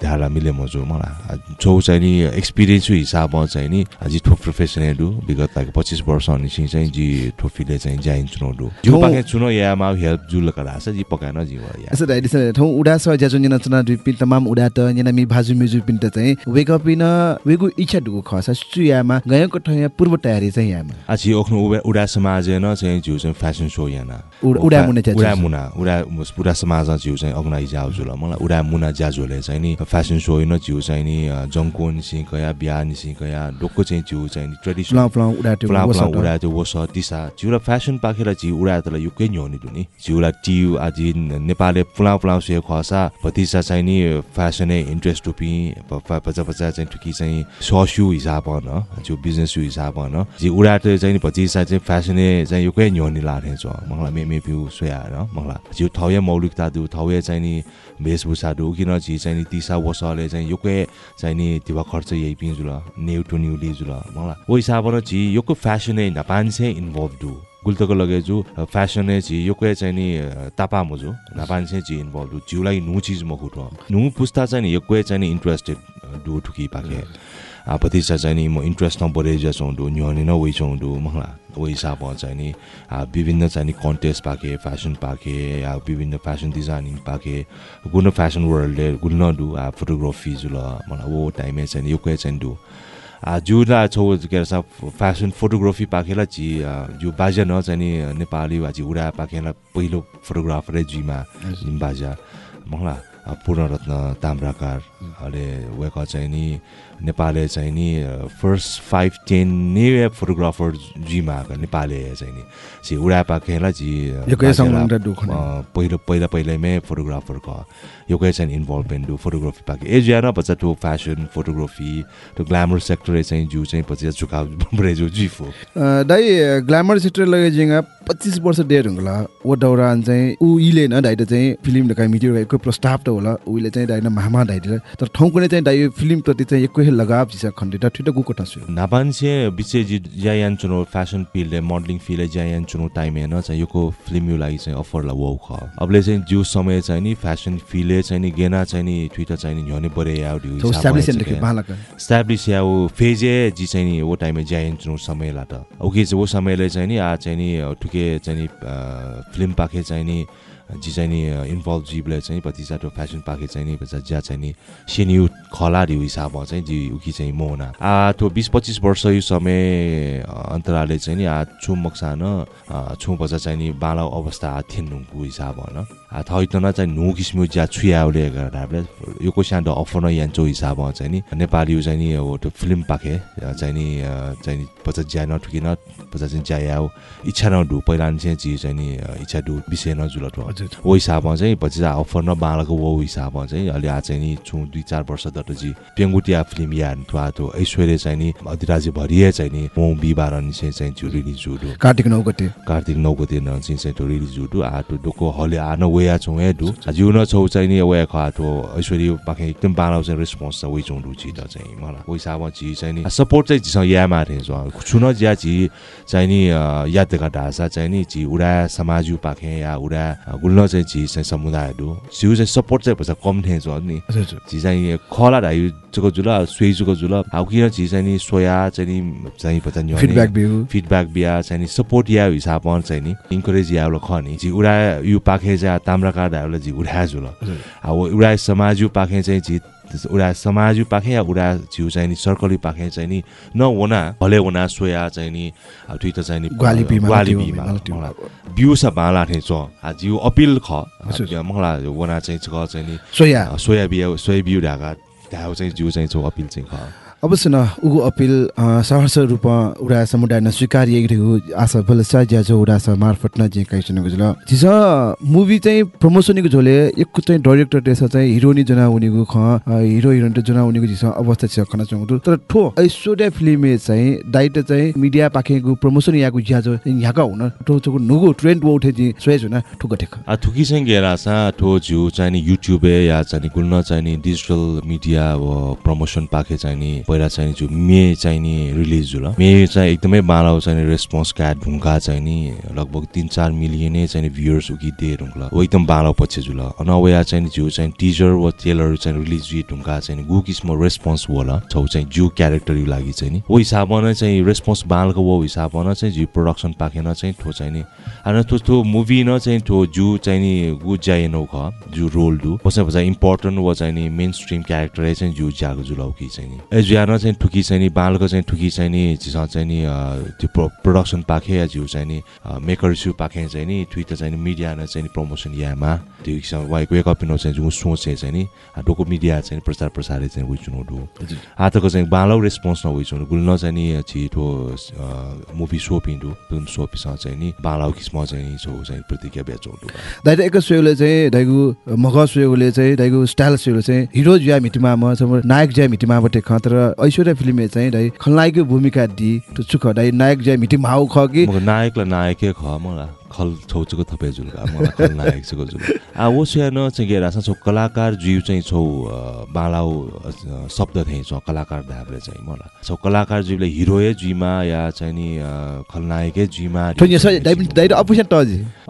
Speaker 9: ध्याला मिले मजो मलाई छौ चाहिँ नि एक्सपिरियन्स हिसाबमा चाहिँ नि अझै ठो प्रोफेसनल दु विगत लागि पच्चिस वर्ष अनि चाहिँ जी ठोफीले चाहिँ ज्याइन चुनाउ दु जिउ पाखे चुनो या मा हेल्प जुल जी पकान जी या
Speaker 4: डाइडी छ ठाउँ उडा छ ज्याजो निना चना दुई पिन तमाम उडा त निना मि भाजु मिजु पिन त चाहिँ वेक अप इन वेगु इच्छा दुगु खसा सुयामा गएको ठाउँ पूर्व तयारी चाहिँ यामा
Speaker 9: आछि ओख्नु उडा समाज न चाहिँ जिउ चाहिँ फेसन सो याना
Speaker 4: उडा- मुना
Speaker 9: उडा। मुना उडा पुरा समाज जिउ चाहिँ अर्गनाइज आउँछु ल मलाई उडा मुना ज्याजोले चाहिँ नि फेसन सो होइन जिउ चाहिँ नि जङ्को निसी कया बिहा निसी कया डोको चाहिँ जिउ चाहिँ नि ट्रेडिसनल
Speaker 4: फ्ला उडा त्यो।
Speaker 9: उडा त्यो वस दिशा जिउलाई फेसन पाखेर जिउ उडा तलाई युकै न्योनि दुनि जिउलाई टियु आदि नेपालले फुला फुला से खसा भतिसा चाहिँ नि फेसनै इन्ट्रेस्ट टुपी पचा पचा चाहिँ टुकी चाहिँ सस्यु हिसाब न जिउ बिजनेस हिसाब न जि उडा त चाहिँ भतिसा चाहिँ फेसनै चाहिँ युकै न्योनि लाने छ। मलाई मे मे पिउ सोया मलाई जिउ थौया मौलिकता दु थौया चाहिँ नि वेशभूषा दु किन जि चाहिँ नि तिसा वसले चाहिँ युकै चाहिँ नि तिवा खर्च यही पिजुल नेउ टु न्यु लिजुल मलाई ओ हिसाबमा छि योको फेसनै नापान्से इन्भल्भ दु गुल्तको लगे जो फेसनै छि योकै चाहिँ नि तापा मुजु। नापान्से छि इन्भल्भ दु जिउलाई नु चिज म खुट नु पुस्ता चाहिँ नि योकै चाहिँ नि इन्ट्रेस्टेड दु ठुकी पाके। आ पतिसा चाहिँ नि म इन्ट्रेस्ट न बढे जसौँ दु न्योनि न वइ छौँ दु मला ओ हिसाबमा चाहिँ नि विभिन्न चाहिँ नि कन्टेस्ट पाके फेसन पाके या विभिन्न फेसन डिजाइनिङ पाके। गुण फेसन वर्ल्डले गुल्न आ फोटोग्राफी जुल मलाई ओ टाइममा चाहिँ नि योकै चाहिँ आ जुला छौ के अरे फेसन फोटोग्राफी पाखेला ची आ, जो बाजा न चाहिँ नेपाली वा ची उडा पाखेला पहिलो फोटोग्राफरै जिमा बाजा। अ, पूर्णरत्न ताम्राकार अहिले वेक चाहिँ नि नेपालले चाहिँ नि फर्स्ट फाइभ टेन ने फोटोग्राफर जिमा नेपालले चाहिँ नि सी उडा पाखेला जी। पहिलो पहिला पहिल्यैमै फोटोग्राफर क योकै चाहिँ इन्भल्भमेन्ट डु फोटोग्राफी पाके ए ज्यान बच्चा to fashion photography to glamour sector चाहिँ जु चाहिँ पछि बढे जो जिफो
Speaker 4: अ, दाइ ग्ल्यामर सिस्टर लगे जिङा पच्चिस वर्ष डेढ हुँला ओ दौरान चाहिँ ऊ इले न दाइ त चाहिँ फिल्म ढका मिटियोएको प्रस्ताव त होला। उहिले चाहिँ दाइ न मामा दाइ दिएर तर ठाउँको नै चाहिँ दाइ फिल्म प्रति चाहिँ एकै लगाव जिसा खण्डित ठिटो गुको टस्यो
Speaker 9: नापान्छे बिचे जी ज्यायान चुनो फेसन फिल्ड मोडलिङ फिल्ड ज्यायान चुनो टाइम हेर्न चाहिँ यो फिल्म यो लागि चाहिँ अफर ला वाउ ख। अबले चाहिँ जो समय चाहिँ नि फेसन फिल्ड चाहिँ नि गेना चाहिँ नि ट्विटर चाहिँ नि झ्याउने बढे याउ
Speaker 4: तो स्ट्याब्लिस एन्ड बालक
Speaker 9: स्ट्याब्लिस या वो फेजे जी चाहिँ नि वो टाइममा ज्यायन चुनो समय ला त। ओके चाहिँ वो समयले चाहिँ नि आ चाहिँ नि ठुके चाहिँ नि फिल्म पाखे चाहिँ नि जी चाहिँ नि इन्भल्भ जीवले चाहिँ पतिसाटो फेसन पाखे चाहिँ नि ज्या चाहिँ नि सेन्यु खलाडी हिसाबमा चाहिँ जी उकी चाहिँ मोना। आ त्यो बिस पच्चिस वर्ष यो समय अन्तरालले चाहिँ नि आ छु मक्सान छु बच्चा चाहिँ नि बाला अवस्था आ थिएनुको हिसाबमा न आ थैतन चाहिँ नु किसिमको ज्या छुयाउले गर्दा यो को सानो अफर यान्चो हिसाबमा चाहिँ नि। नेपाली चाहिँ नि अब त्यो फिल्म पाखे। चाहिँ नि चाहिँ नि बच्चा ज्या नठुकिन बच्चा चाहिँ ज्या इच्छा नडु पहिला चाहिँ जी चाहिँ नि इच्छा डु विषय नजुलट वो हिसाबमा चाहिँ पछि अफर न बाँडको वो हिसाबमा चाहिँ। अहिले आज चाहिँ नि छु दुई चार वर्ष दट जी पेङ्गुटिया फिल्म या थुवा त्यो ऐश्वर्य चाहिँ नि अधिराज्य भरिए चाहिँ नि मौ बिहिबार अनि चाहिँ रिलिज जुडु
Speaker 4: कार्तिक नौ गते।
Speaker 9: कार्तिक नौ गते न चाहिँ रिलिज जुडु आ डोको हले आ न वेया छौ हे डु जिउ न छौ चाहिँ नि वेया खा त्यो ऐश्वर्य पाखे एकदम बाँडाउ चाहिँ रेस्पोन्स छ वे चौ डु छि त चाहिँ मलाई वो हिसाबमा छि चाहिँ नि सपोर्ट चाहिँ जिसँग या मारे छुन ज्या छि चाहिँ नि याद ढासा चाहिँ नि छि उडा समाजु पाखे या उडा गुल्न चाहिँ छि चाहिँ समुदायहरू जिउ चाहिँ सपोर्ट चाहिँ भन्छ कम ठे छ नि छि चाहिँ खला ढाइ चुको जुल सुई चुको जुल अब किन छि चाहिँ नि सोया चाहिँ नि चाहिँ भन्छ नि
Speaker 4: फिडब्याक बिउ
Speaker 9: फिडब्याक बिहा चाहिँ नि सपोर्ट या हिसाबमा चाहिँ नि इन्करेज या ख नि जी उडा यु पाखे चाहिँ ताम्रा कार्डहरूलाई जी उडा जुल अब उडा समाज पाखे चाहिँ जी उडा समाज पाखे या उडा जिउ चाहिँ नि सर्कली पाखे चाहिँ नि न ओना भले ओना सोया चाहिँ नि ठुइ त चाहिँ नि बिउ स बाला ठे छ। आ जिउ अपिल ख। मलाई ओना चाहिँ छ चाहिँ नि
Speaker 4: सोया।
Speaker 9: सोया बिउ सोया बिउ ढाका ढाउ चाहिँ जिउ चाहिँ छ अपिल चाहिँ ख।
Speaker 4: अवश्य न उगु अपिल सहर्ष रूपमा उडा समुदाय न स्वीकारिएको थियो आशा बलसा ज्याजो उडा स मार्फत न जे काइ सुनेको जुल जिस मुभी चाहिँ प्रमोसनको झोले एक चाहिँ डाइरेक्टर त्यसो चाहिँ हिरोनी जना उनीको ख हिरो हिरोइन जना उनीको जिस अवस्था छ खना चाहन्छु। तर ठो ऐश्वर्या फिल्म चाहिँ दाइट चाहिँ मिडिया पाखेको प्रमोसन याको ज्याजो यहाँका हुन ठो चोको नुगु ट्रेन्ड वो उठे जी सोएज हुन ठुक ठेक
Speaker 9: आ थुकी चाहिँ सा ठो जिउ चाहिँ नि युट्युबे या चाहिँ गुल्न चाहिँ डिजिटल मिडिया अब प्रमोसन पाखे चाहिँ पहिला चाहिँ जो मे चाहिँ नि रिलिज जुल मे चाहिँ एकदमै बालाउ चाहिँ रेस्पोन्स का ढुङ्गा चाहिँ नि लगभग तिन चार मिलियनै चाहिँ भ्युर्स उकि दे ढुङ्ला वो एकदम बालाउ पछि जुल। अनवया चाहिँ जिउ चाहिँ टिजर वा ट्रेलर चाहिँ रिलिज जी ढुङ्गा चाहिँ गु किसिमको रेस्पोन्स होला। छौ चाहिँ जिउ क्यारेक्टर लागि चाहिँ नि वो हिसाबमा नै चाहिँ रेस्पोन्स बालको वो हिसाबमा चाहिँ जिउ प्रोडक्सन पाकेन चाहिँ ठो चाहिँ नि अनि त्यो त्यो मुभी न चाहिँ त्यो जु चाहिँ नि गु जाएनौ ख जु रोल डु बसा बसा इम्पोर्टेन्ट वा चाहिँ नि मेन स्ट्रिम क्यारेक्टर चाहिँ जु ज्याको जुलाउकी चाहिँ नि ज्यान चाहिँ ठुकी चाहिँ नि बालको चाहिँ ठुकी चाहिँ नि चाहिँ नि त्यो प्रो प्रोडक्सन पाखे या जिउ चाहिँ नि मेकर सु पाखे चाहिँ नि ट्विटर चाहिँ नि मिडिया न चाहिँ नि प्रमोसन यामा। त्यो वाइक वेक अप चाहिँ जु सोचे चाहिँ नि डोको मिडिया चाहिँ नि प्रचार प्रसारले चाहिँ उयो चुनाउ डु हातको चाहिँ बालौ रेस्पोन्स न चुनाउ गुल्न चाहिँ नि छिटो मुभी सोपिन्डु फिल्म सोपीसँग चाहिँ नि बालौ किसिम चाहिँ नि छौ चाहिँ प्रतिज्ञा बेचौँ
Speaker 4: दाइटा एक सुयोले चाहिँ दाइगु मग सुयोले चाहिँ दाइगु स्टाइल सुयोले चाहिँ हिरो ज्या मिटिमा म नायक ज्या मिटिमा बटे ख तर ऐश्वर्या फिल्मले चाहिँ दाइ खलनायकको भूमिका दि त्यो चुख दाइ नायक ज्या मिटिमा हाउ ख
Speaker 9: नायकलाई नायकै ख मलाई। खल छौचुको थपे जुल्का मलाई खल नायक छको जुल आ वो न चाहिँ गेरा छौ कलाकार जिउ चाहिँ छौ बालाउ शब्द थिए छौ कलाकार धाबले चाहिँ मलाई। छौ कलाकार जिउले हिरोए जिमा या चाहिँ नि खलनायकै जिमा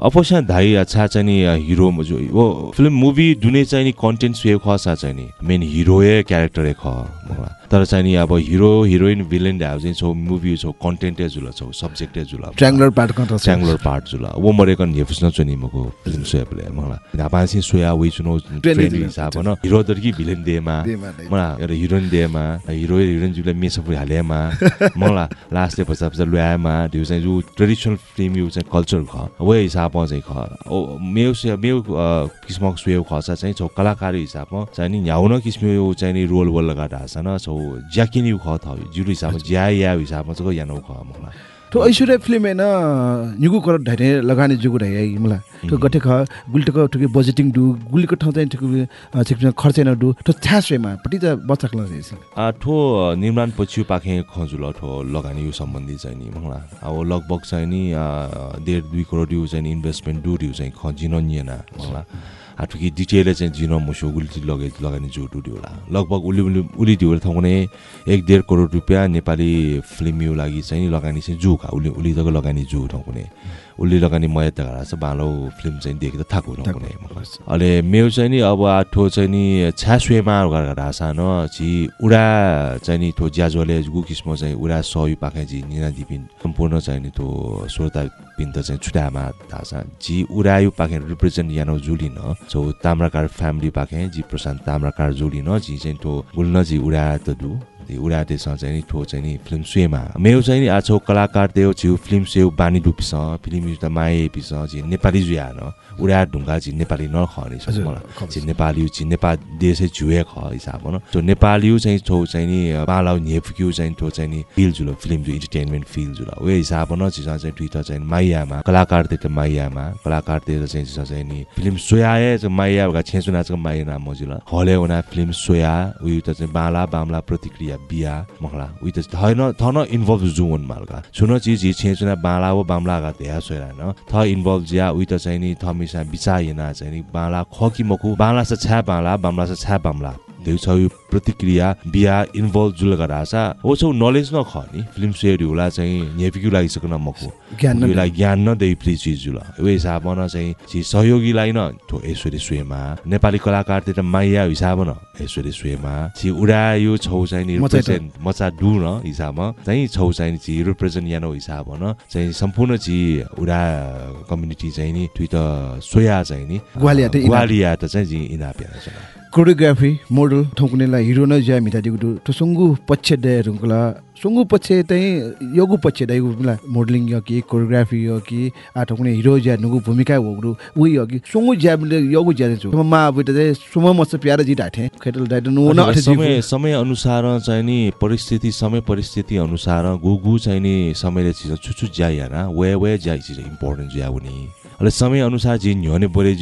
Speaker 4: अपोजिसन
Speaker 9: धाइ अच्छा चाहिँ नि हिरो जो वो फिल्म मुभी दुने चाहिँ नि कन्टेन्ट सुए खसा चाहिँ नि मेन हिरोए क्यारेक्टरै ख मलाई। तर चाहिँ नि अब हिरो हिरोइन भिलेन ढाउ चाहिँ छौ मुभी छौ कन्टेन्टै जुल छौ सब्जेक्टै जुल
Speaker 4: ट्रायङ्गुलर पार्ट
Speaker 9: ट्राङ्गुलर पार्ट जुल 오머레건 예부스나 조님하고 빌린 소야블레 뭐라 나반시 소야 위주노 트렌디 사바노
Speaker 4: 이러더기
Speaker 9: 빌린데마 뭐라 여러 이런데마 이러에 이런 줄에 미서부 할래마 뭐라 라스트 버sap서 뢰마 디우세 주 트래디셔널 프림 유즈 컬처 왜 हिसाबमा चाहिँ ख मेरो मेरो किसिमको सुयो खर्च चाहिँ छौ कलाकारी हिसाबमा चाहिँ नि न्याउन किसिमको यो चाहिँ नि रोल वोल लगाएर हाँस न छौ ज्याकिनी ख थौ जिरो हिसाबमा ज्या या हिसाबमा चाहिँ यानौ ख मलाई
Speaker 4: तो ऐश्वर्या फिल्म है ना निगु कर ढाइने लगाने जुगु रहे है मला तो गटे ख गुल्टको ठुके बजेटिङ दु गुलिको ठाउँ चाहिँ ठुके छिक्छ खर्च न दु तो छ्यासवेमा पटी त बच्चाक रहेछ।
Speaker 9: आ ठो निर्माण पछि पाखे खजुल ठो लगानी यो सम्बन्धी चाहिँ नि मलाई अब लगभग चाहिँ नि डेढ दुई करोड यो चाहिँ इन्भेस्टमेन्ट यो चाहिँ खजिन निएन मलाई आ ठुकी डिटेल चाहिँ जिन मुसो गुल्टी लगे लगानी जो डुड्यो होला। लगभग उली उली उली दियो थाउने एक डेढ करोड रुपियाँ नेपाली फिल्म यो लागि चाहिँ लगानी चाहिँ जु खा उली उली तक लगानी जु ठाउँकुने उसले लगानी मया त घरा बालो फिल्म चाहिँ देखेर थाको ठाउँकुने अहिले मेरो चाहिँ नि अब आठो चाहिँ नि छ्यासुएमा घाँसा न छि उडा चाहिँ नि थो ज्याजोले गु किसिम चाहिँ उडा सहयोग पाखे जी निना दिपिन। सम्पूर्ण चाहिँ नि थो श्रोता पिन त चाहिँ छुटामा थाहा जी उडायु पाखे रिप्रेजेन्ट यानो जुलिन छौ ताम्राकार फ्यामिली पाखे जी प्रशान्त ताम्राकार जुलिन जी चाहिँ थो गुल्न जी उडा त दु उडा त्यसमा चाहिँ नि ठो चाहिँ नि फिल्म सुएमा मेरो चाहिँ नि आ छौ कलाकार त्यो छिउ फिल्म सेउ बानी डुपिस फिल्म त माए पिस जी नेपाली जुया न उडा ढुङ्गा नेपाली न खने छ
Speaker 4: हजुर,
Speaker 9: मलाई। जी नेपाली जी नेपाल देशै जुए ख हिसाब न। तो नेपाली चाहिँ छौ चाहिँ नि बालाउ नेफक्यु चाहिँ ठो चाहिँ नि फिल जुल फिल्म जो इन्टरटेनमेन्ट फिल जुल वे हिसाब न चिज चाहिँ ट्विटर चाहिँ माइयामा कलाकार त्यो माइयामा कलाकार त्यो चाहिँ चिज चाहिँ नि फिल्म चाहिँ माइया भएका छेचु नाचको माइया नाम मजुल हले उना फिल्म सोया उयो त चाहिँ बाला बामला प्रतिक्रिया बिया मखला उयो त थन थन इन्भल्भ जुन मालका। सुन चिज हि छेचुना बाला वो बामलाका धेया सोया न। थ इन्भल्भ ज्या उयो त चाहिँ नि थमिसा बिचाइना चाहिँ बाला खकी मकु बाला छ छ्या बाला बामला छ छ्या बामला त्यो छ यो प्रतिक्रिया बिहा इन्भल्भ जुल गरासा हो छौ नलेज न ख नि। फिल्म सेयर होला चाहिँ नेपिक्यु लागिसकन मकु
Speaker 4: ज्ञान
Speaker 9: ज्ञान न देई फ्री चिज जुल। यो हिसाबमा न चाहिँ सहयोगीलाई न थो ऐश्वर्य सुएमा नेपाली कलाकार त माइया हिसाब न ऐश्वर्य सुएमा छि उडा यो छौ चाहिँ नि
Speaker 4: मचा त-
Speaker 9: डु न हिसाबमा चाहिँ छौ चाहिँ छि रिप्रेजेन्ट यानो हिसाब न चाहिँ सम्पूर्ण छि उडा कम्युनिटी चाहिँ नि ट्विट सोया चाहिँ नि
Speaker 4: ग्वालिया त
Speaker 9: ग्वालिया त चाहिँ जी इना प्यारा छ।
Speaker 4: कोरियोग्राफी मोडल ठोकुनेलाई हिरो न ज्या मिता दिगु तो सुंगु पछे दे रुंगला सुंगु पछे तै योगु पछे दai गुला। मोडलिङ य कि कोरियोग्राफी य कि आ ठोकुने हिरो ज्या नुगु भूमिका होगु उइ य कि सुंगु ज्या योगु ज्या छु मा बुटे दे सुम मस प्यारा जी डाठे। खेटल डाइट
Speaker 9: समय समय अनुसार चाहिँ नि परिस्थिति समय परिस्थिति अनुसार गुगु चाहिँ नि समयले चिज छुछु ज्याया न वे वे ज्या चिज इम्पोर्टेन्ट ज्या हुने अहिले समय अनुसार जी न्ह्योने बोले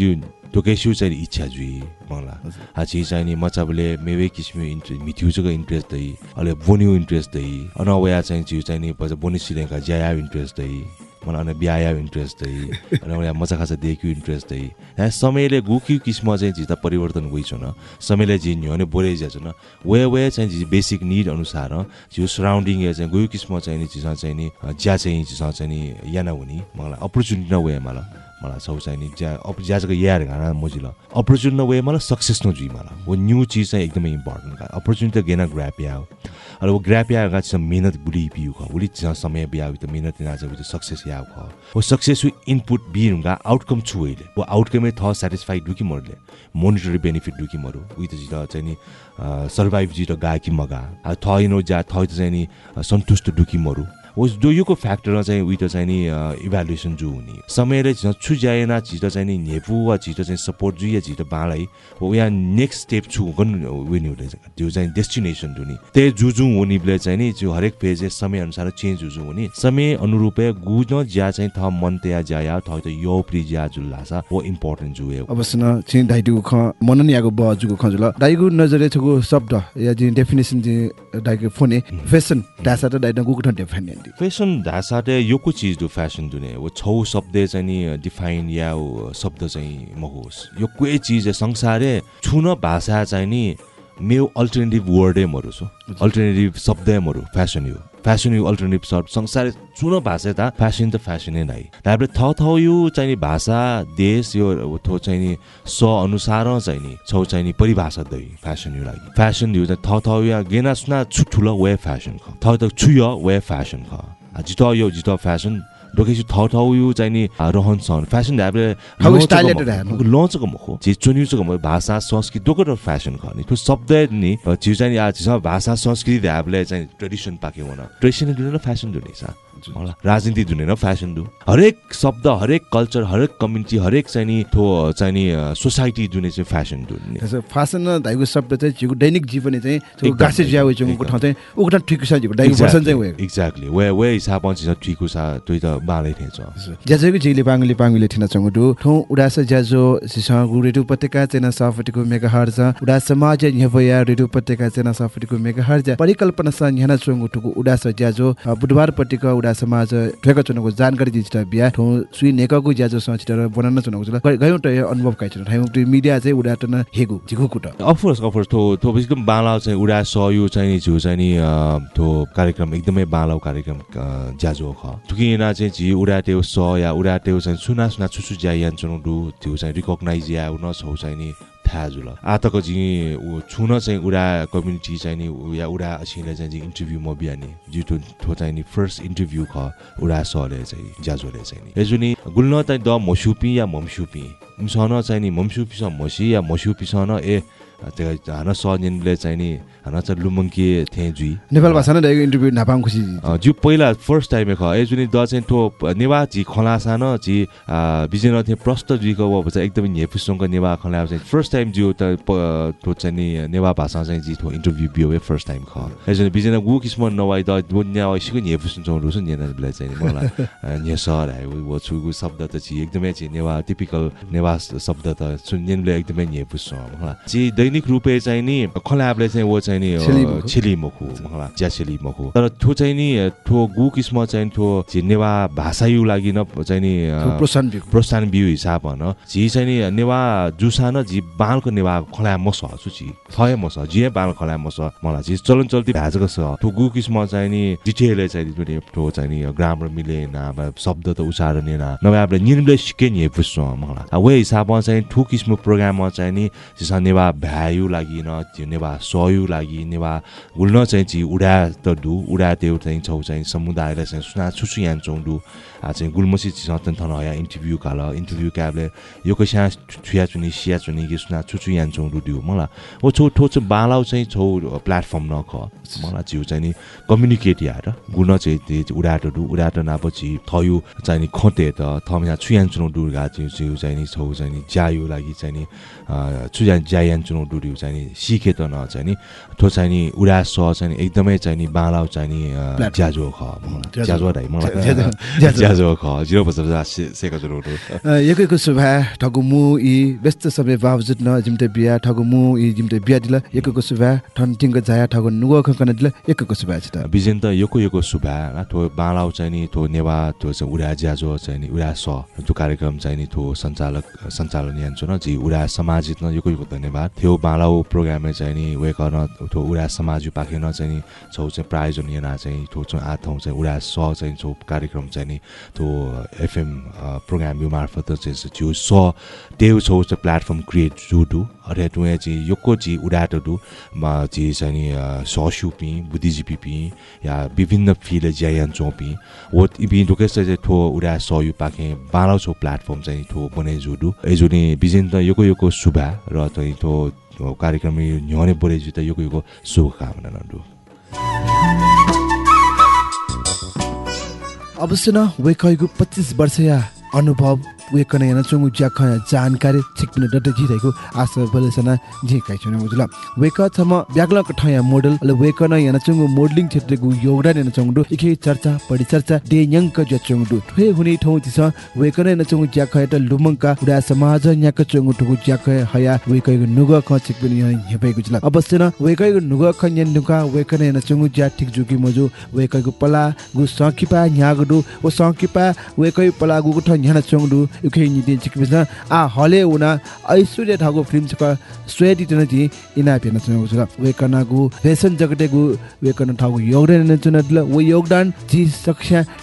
Speaker 9: टोकेसु चाहिँ इच्छा जुई मलाई हाची चाहिँ नि मचाबले मेवे किसिम इन्ट्रेस्ट मिथ्युजको इन्ट्रेस्ट दै अहिले बोन्यु इन्ट्रेस्ट दै अनवया चाहिँ जिउ चाहिँ नि पछि बोनी सिलेका ज्याया इन्ट्रेस्ट दै मलाई अनि बिहाया इन्ट्रेस्ट दै अनि मजा खाजा देखियो इन्ट्रेस्ट दै यहाँ समयले गुक्यु किसिम चाहिँ जिता परिवर्तन गइछ न समयले जी न्ह्योने बोले जा न वे वे चाहिँ जी बेसिक निड अनुसार जिउ सराउन्डिङ या चाहिँ गयो किसिम चाहिँ नि चिज चाहिँ नि ज्या चाहिँ चिज चाहिँ नि याना हुने मलाई अपर्च्युनिटी न वे मलाई मलाई सब चाहिँ ज्या अप ज्याजको यार घाना मजिल। अपर्च्युनिटी न वे मलाई सक्सेस न मलाई वो न्यू चिज चाहिँ एकदमै इम्पोर्टेन्ट अपर्च्युनिटी गेन ग्राप या और वो ग्राप या चिज मेहनत बुली पिउ ख। उली समय बिया त मेहनत ना चाहिँ सक्सेस या ख। वो सक्सेस इनपुट बी हुँगा आउटकम छु अहिले वो आउटकमै थ सेटिस्फाइड डुकी मरले मोनिटरी बेनिफिट डुकी मरु। उही त जित चाहिँ नि सर्भाइभ जित गायकी मगा। थ इनो जा थ त चाहिँ नि सन्तुष्ट डुकी मरु। होस् जो योको फ्याक्टरमा चाहिँ उयो त चाहिँ नि इभ्यालुएसन जो हुने। समयले झिटो छु जाएन छिटो चाहिँ नि नेपु वा छिटो चाहिँ सपोर्ट जु या छिटो बाँडै हो यहाँ नेक्स्ट स्टेप छु उयो हुँदैछ। त्यो चाहिँ डेस्टिनेसन हुने त्यही जुजु हुनेले चाहिँ नि जो हरेक फेज समय अनुसार चेन्ज जुजु हुने। समय अनुरूप गुज ज्या चाहिँ थ मन त्या ज्या थ यो प्रि ज्या जुल्लासा वो इम्पोर्टेन्ट जुए
Speaker 4: अवश्य न छि दाइटु ख मनन यागो ब जुगु खजुल दाइगु नजरे छगु शब्द या जि डेफिनेसन जि दाइगु फोने फेसन दासा त दाइट गुगु ठ डेफिनेट
Speaker 9: फेसन धासाटे योको चिज दु फेसन दुने वो छौ शब्द चाहिँ नि डिफाइन या शब्द चाहिँ महोस् यो कोही चिज संसारे छुन भाषा चाहिँ नि मेरो अल्टरनेटिभ वर्डै मरु छु अल्टरनेटिभ शब्दै मरु फेसन यो फेसन यो अल्टरनेटिभ शब्द संसारे छुन भाषा त। फेसन त फेसनै नै तापरे थ थ यो चाहिँ नि भाषा देश यो थो चाहिँ नि स अनुसार चाहिँ नि छौ चाहिँ नि परिभाषा दै फेसन यो लागि। फेसन यो चाहिँ थ थ या गेना सुना छु ठुलो वे फेसन ख। थ त छु यो वे फेसन ख। जित यो जित फेसन दोकेसी थ थ यु चाहिँ नि रहन सहन फेसन
Speaker 4: है।
Speaker 9: लचको मखो जे चुनिउचको म भाषा संस्कृति दोको र फेसन खनि त्यो शब्द नि जिउ चाहिँ आज भाषा संस्कृति ढाबले चाहिँ ट्रेडिसन पाके हुन ट्रेडिसन दुने र फेसन सा होला राजनीति र फेसन दु। हरेक शब्द हरेक कल्चर हरेक कम्युनिटी हरेक चाहिँ नि थो चाहिँ नि सोसाइटी दुने चाहिँ फेसन
Speaker 4: त्यसो फासन न धाइको शब्द चाहिँ जिउको दैनिक जीवन चाहिँ गासे ज्याउ
Speaker 9: एकदम।
Speaker 4: ठाउँ चाहिँ उको ठिक छ जिउको दाइको पर्सन चाहिँ वेक
Speaker 9: एक्ज्याक्टली वे वे हिसाब चाहिँ ठिक सा त्यो त बाँडै थिएछ।
Speaker 4: ज्याजोको जिले पाङ्गले पाङ्गले ठिना चंगुडु ठौ उडास ज्याजो सिसँग रेडियो उपत्यका चेना साफटिको मेगा हर्ज उडा समाज न्यवया रेडियो उपत्यका चेना साफटिको मेगा हर्ज परिकल्पना स न्याना चंगुटुको उडास ज्याजो बुधबार पट्टिका उडा समाज ठेका चुनको जानकारी दिजिटा बिया ठौ सुई नेकाको ज्याजो सचिटर बनाउन चुनको जुल गयौँ त अनुभव काइ छन। ठाइम मिडिया चाहिँ उडा टन हेगु झिगु कुट
Speaker 9: अफकोर्स अफकोर्स थो थो एकदम बाला चाहिँ उडा सहयोग चाहिँ झिउ चाहिँ नि थो कार्यक्रम एकदमै बालाउ कार्यक्रम ज्याजो ख। थुकिना चाहिँ झि उडा त्यो स या उडा त्यो चाहिँ सुना सुना छुसु ज्या यान चुनु दु त्यो चाहिँ रिकग्नाइज या न छौ चाहिँ नि थाहा आतको जि ऊ छुन चाहिँ उडा कम्युनिटी चाहिँ नि या उडा अछिले चाहिँ इन्टरभ्यू म बिहानी जि ठो चाहिँ नि फर्स्ट इन्टरभ्यू ख उडा सले चाहिँ ज्याजोले चाहिँ नि यसो नि गुल्न चाहिँ द मसुपी या ममसुपी सन चाहिँ नि ममसुपी मसी या मसुपी ए त्यो हान सजिनले चाहिँ नि हान चाहिँ लुमङ्के थिएँ जुई
Speaker 4: नेपाल भाषा न इन्टरभ्यु नापाङ खुसी
Speaker 9: जो पहिला फर्स्ट टाइम ख ए जुनि द चाहिँ ठो नेवा जी खला सान जी बिजेन थिए प्रष्ट जुइको अब चाहिँ एकदमै नेपुसङको नेवा खला चाहिँ फर्स्ट टाइम जिउ त ठो चाहिँ नि नेवा भाषा चाहिँ जी ठो इन्टरभ्यू बियो ए फर्स्ट टाइम ख ए जुनि बिजेन गु किस्म नवाइ द न्या सिको नेपुसङ चौ रुस नेनाले चाहिँ नि मलाई ने सर है वो छुगु शब्द त छि एकदमै छि नेवा टिपिकल नेवा शब्द त सुन्नेले एकदमै नेपुसङ होला जी दैनिक रूपे चाहिँ नि खलाबले चाहिँ वो चाहिँ नि
Speaker 4: छेली मुखु।
Speaker 9: छेली मखु तर ठो चाहिँ नि ठो गु किस्म चाहिँ ठो झि नेवा भाषायु लागि न चाहिँ नि
Speaker 4: प्रोत्साहन बिउ
Speaker 9: प्रोत्साहन बिउ हिसाब न झि चाहिँ नि नेवा जुसा न झि बालको नेवा खला मस छु छि थय मस जिए बाल खला मस मलाई झि चलन चल्ती भाजको छ ठो गु किस्म चाहिँ नि डिटेल चाहिँ ठो चाहिँ नि ग्रामर मिलेन शब्द त उच्चारण न नभए अब निम्ले सिके नि पुस्छ मलाई वे हिसाबमा चाहिँ ठु किस्म प्रोग्राममा चाहिँ नि नेवा भ्यायु लागि न नेवा सहयोग लागि नेवा गुल्न चाहिँ छि उडा त दु उडा त्यो चाहिँ छौ चाहिँ समुदायलाई चाहिँ सुना छुसु यान चौ दु आ चाहिँ गुल्मसी सतन थन या इन्टरभ्यू काल इन्टरभ्यू क्याबले यो कसा छुया चुनी सिया चुनी कि सुना छुचु यान चौ दु दिउ मलाई ओ छौ ठो चाहिँ बालाउ चाहिँ छौ प्लेटफर्म न ख मलाई जिउ चाहिँ नि कम्युनिकेट यार गुण चाहिँ त्यो उडाटो दु उडाटो नापछि थयु चाहिँ नि खोते त थम या छुयान चुनो दुर्गा जिउ जिउ चाहिँ नि छौ चाहिँ नि ज्यायु लागि चाहिँ नि अ, छुया ज्यायान चुनो दुर्यु चाहिँ नि सिके त न चाहिँ नि थो चाहिँ नि उडा स चाहिँ एकदमै चाहिँ नि बालाउ चाहिँ नि. ज्याजो ख
Speaker 4: ज्याजो।
Speaker 9: है मलाई
Speaker 4: एकैको सुभा ठगु मु इ व्यस्त समय बावजुद न जिम्ते बिया ठगु मु इ जिम्ते बिया दिल एकैको सुभा ठन टिङ्ग जाया ठगु नुगो खकन दिल एकैको सुभा छ त
Speaker 9: बिजेन त योको योको सुभा थो बालाउ चाहिँ नि थो नेवा थो चाहिँ उडा ज्याजो चाहिँ नि उडा स त्यो कार्यक्रम चाहिँ नि थो सञ्चालक सञ्चालन यान्छु न जी उडा समाजित न योको योको धन्यवाद थियो बालाउ प्रोग्राममा चाहिँ नि वे गर्न थो उडा समाज पाखेन चाहिँ छौ चाहिँ प्रायोजन yana चाहिँ थो चाहिँ आथौँ चाहिँ उडा स चाहिँ छौ कार्यक्रम चाहिँ नि थो एफएम प्रोग्राम यो मार्फत चाहिँ जिउ स त्यो छौ चाहिँ प्लेटफर्म क्रिएट जुडु अरे तुए चाहिँ योको जी उडाटो दु मा जी चाहिँ नि ससुपी बुद्धिजीवी पी या विभिन्न फिल ज्यायान चोपी वो इबी दुके चाहिँ ठो उडा सहयोग पाके बाह्रौँ छौ प्लेटफर्म चाहिँ ठो बने जुडु एजुनी बिजिन त योको योको शुभा र चाहिँ ठो कार्यक्रम न्याउने बोले जु त योको योको शुभकामना नडु
Speaker 4: अवश्य न वेकैको पच्चिस वर्ष या अनुभव याना चुङ्गु ज्याख जानकारी छिकपिन डटे जिरहेको आशा बलेसना झिकाइ छु बुझल। वेक थम ब्याग्ल कठया मोडल अले वेकन याना चुङ्गु मोडलिङ क्षेत्रको योगदान याना चुङ्गु। इखे चर्चा परिचर्चा दे यंक ज चुङ्गु। ठे हुने ठौ तिस वेकन याना चुङ्गु ज्याख त लुमङका उडा समाज न्याक चुङ्गु ठुगु ज्याख हया वेकैको नुग ख छिकपिन या हेपेको जुल अवश्य न वेकैको नुग ख न्यन नुका वेकन याना चुङ्गु ज्या ठिक जुकी मजु। वेकैको पला गु सकिपा न्यागडु ओ सकिपा वेकै पला गु ठ न्याना युखे निति छिकपिस आ हले उना ऐश्वर्य ठाको फिल्म छक स्वेटी टन जी इना पेन चुङ्गु जुल वेकना गु फेसन जगते गु वेकन ठाको योगदान न चुन दिल। वो जी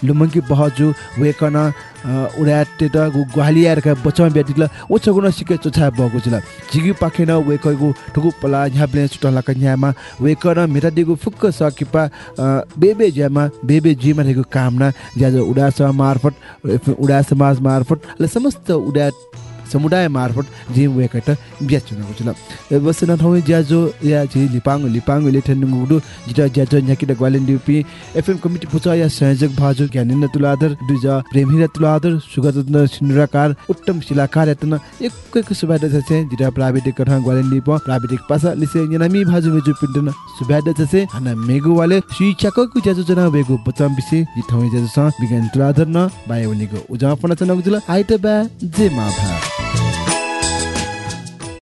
Speaker 4: लुमङ्की बहजु वेकना ग्वालियर का बचमा ब्याटिल ओ छगुन सिके चोछा बगु जुल जिगि पाखेन वेकगु ठगु पला का न्यामा वेकर मेटा दिगु फुक्क सकिपा बेबे ज्यामा बेबे जिमा रहेको कामना। ज्याज उडा स मार्फत उडा समाज मार्फत ले समस्त उडा समुदाय मार्फत जिम वेकट ब्या चुनको जुल बसन ठाउँ ज्याजो या झि लिपाङ लिपाङ ले ठेनुगुडु जिटा ज्याजो न्याकिटा ग्वालिन डिपी एफएम कमिटी पुचा या संयोजक भाजु ज्ञानेन्द्र तुलाधर दुज प्रेमिरा तुलाधर सुगत सिन्द्रकार उत्तम शिलाकार यतन एक एक सुबाद छसे जिटा प्राविधिक कथा ग्वालिन डिप प्राविधिक पासा लिसे यनामी भाजु मेजु पिन्डन सुबाद छसे हना मेगु वाले शिक्षक ज्याजो जना वेगु बचम बिसे जि ठाउँ ज्याजो स विज्ञान तुलाधर न बायोनिको उजा पना चनक जुल आइतबा जे मा Bye.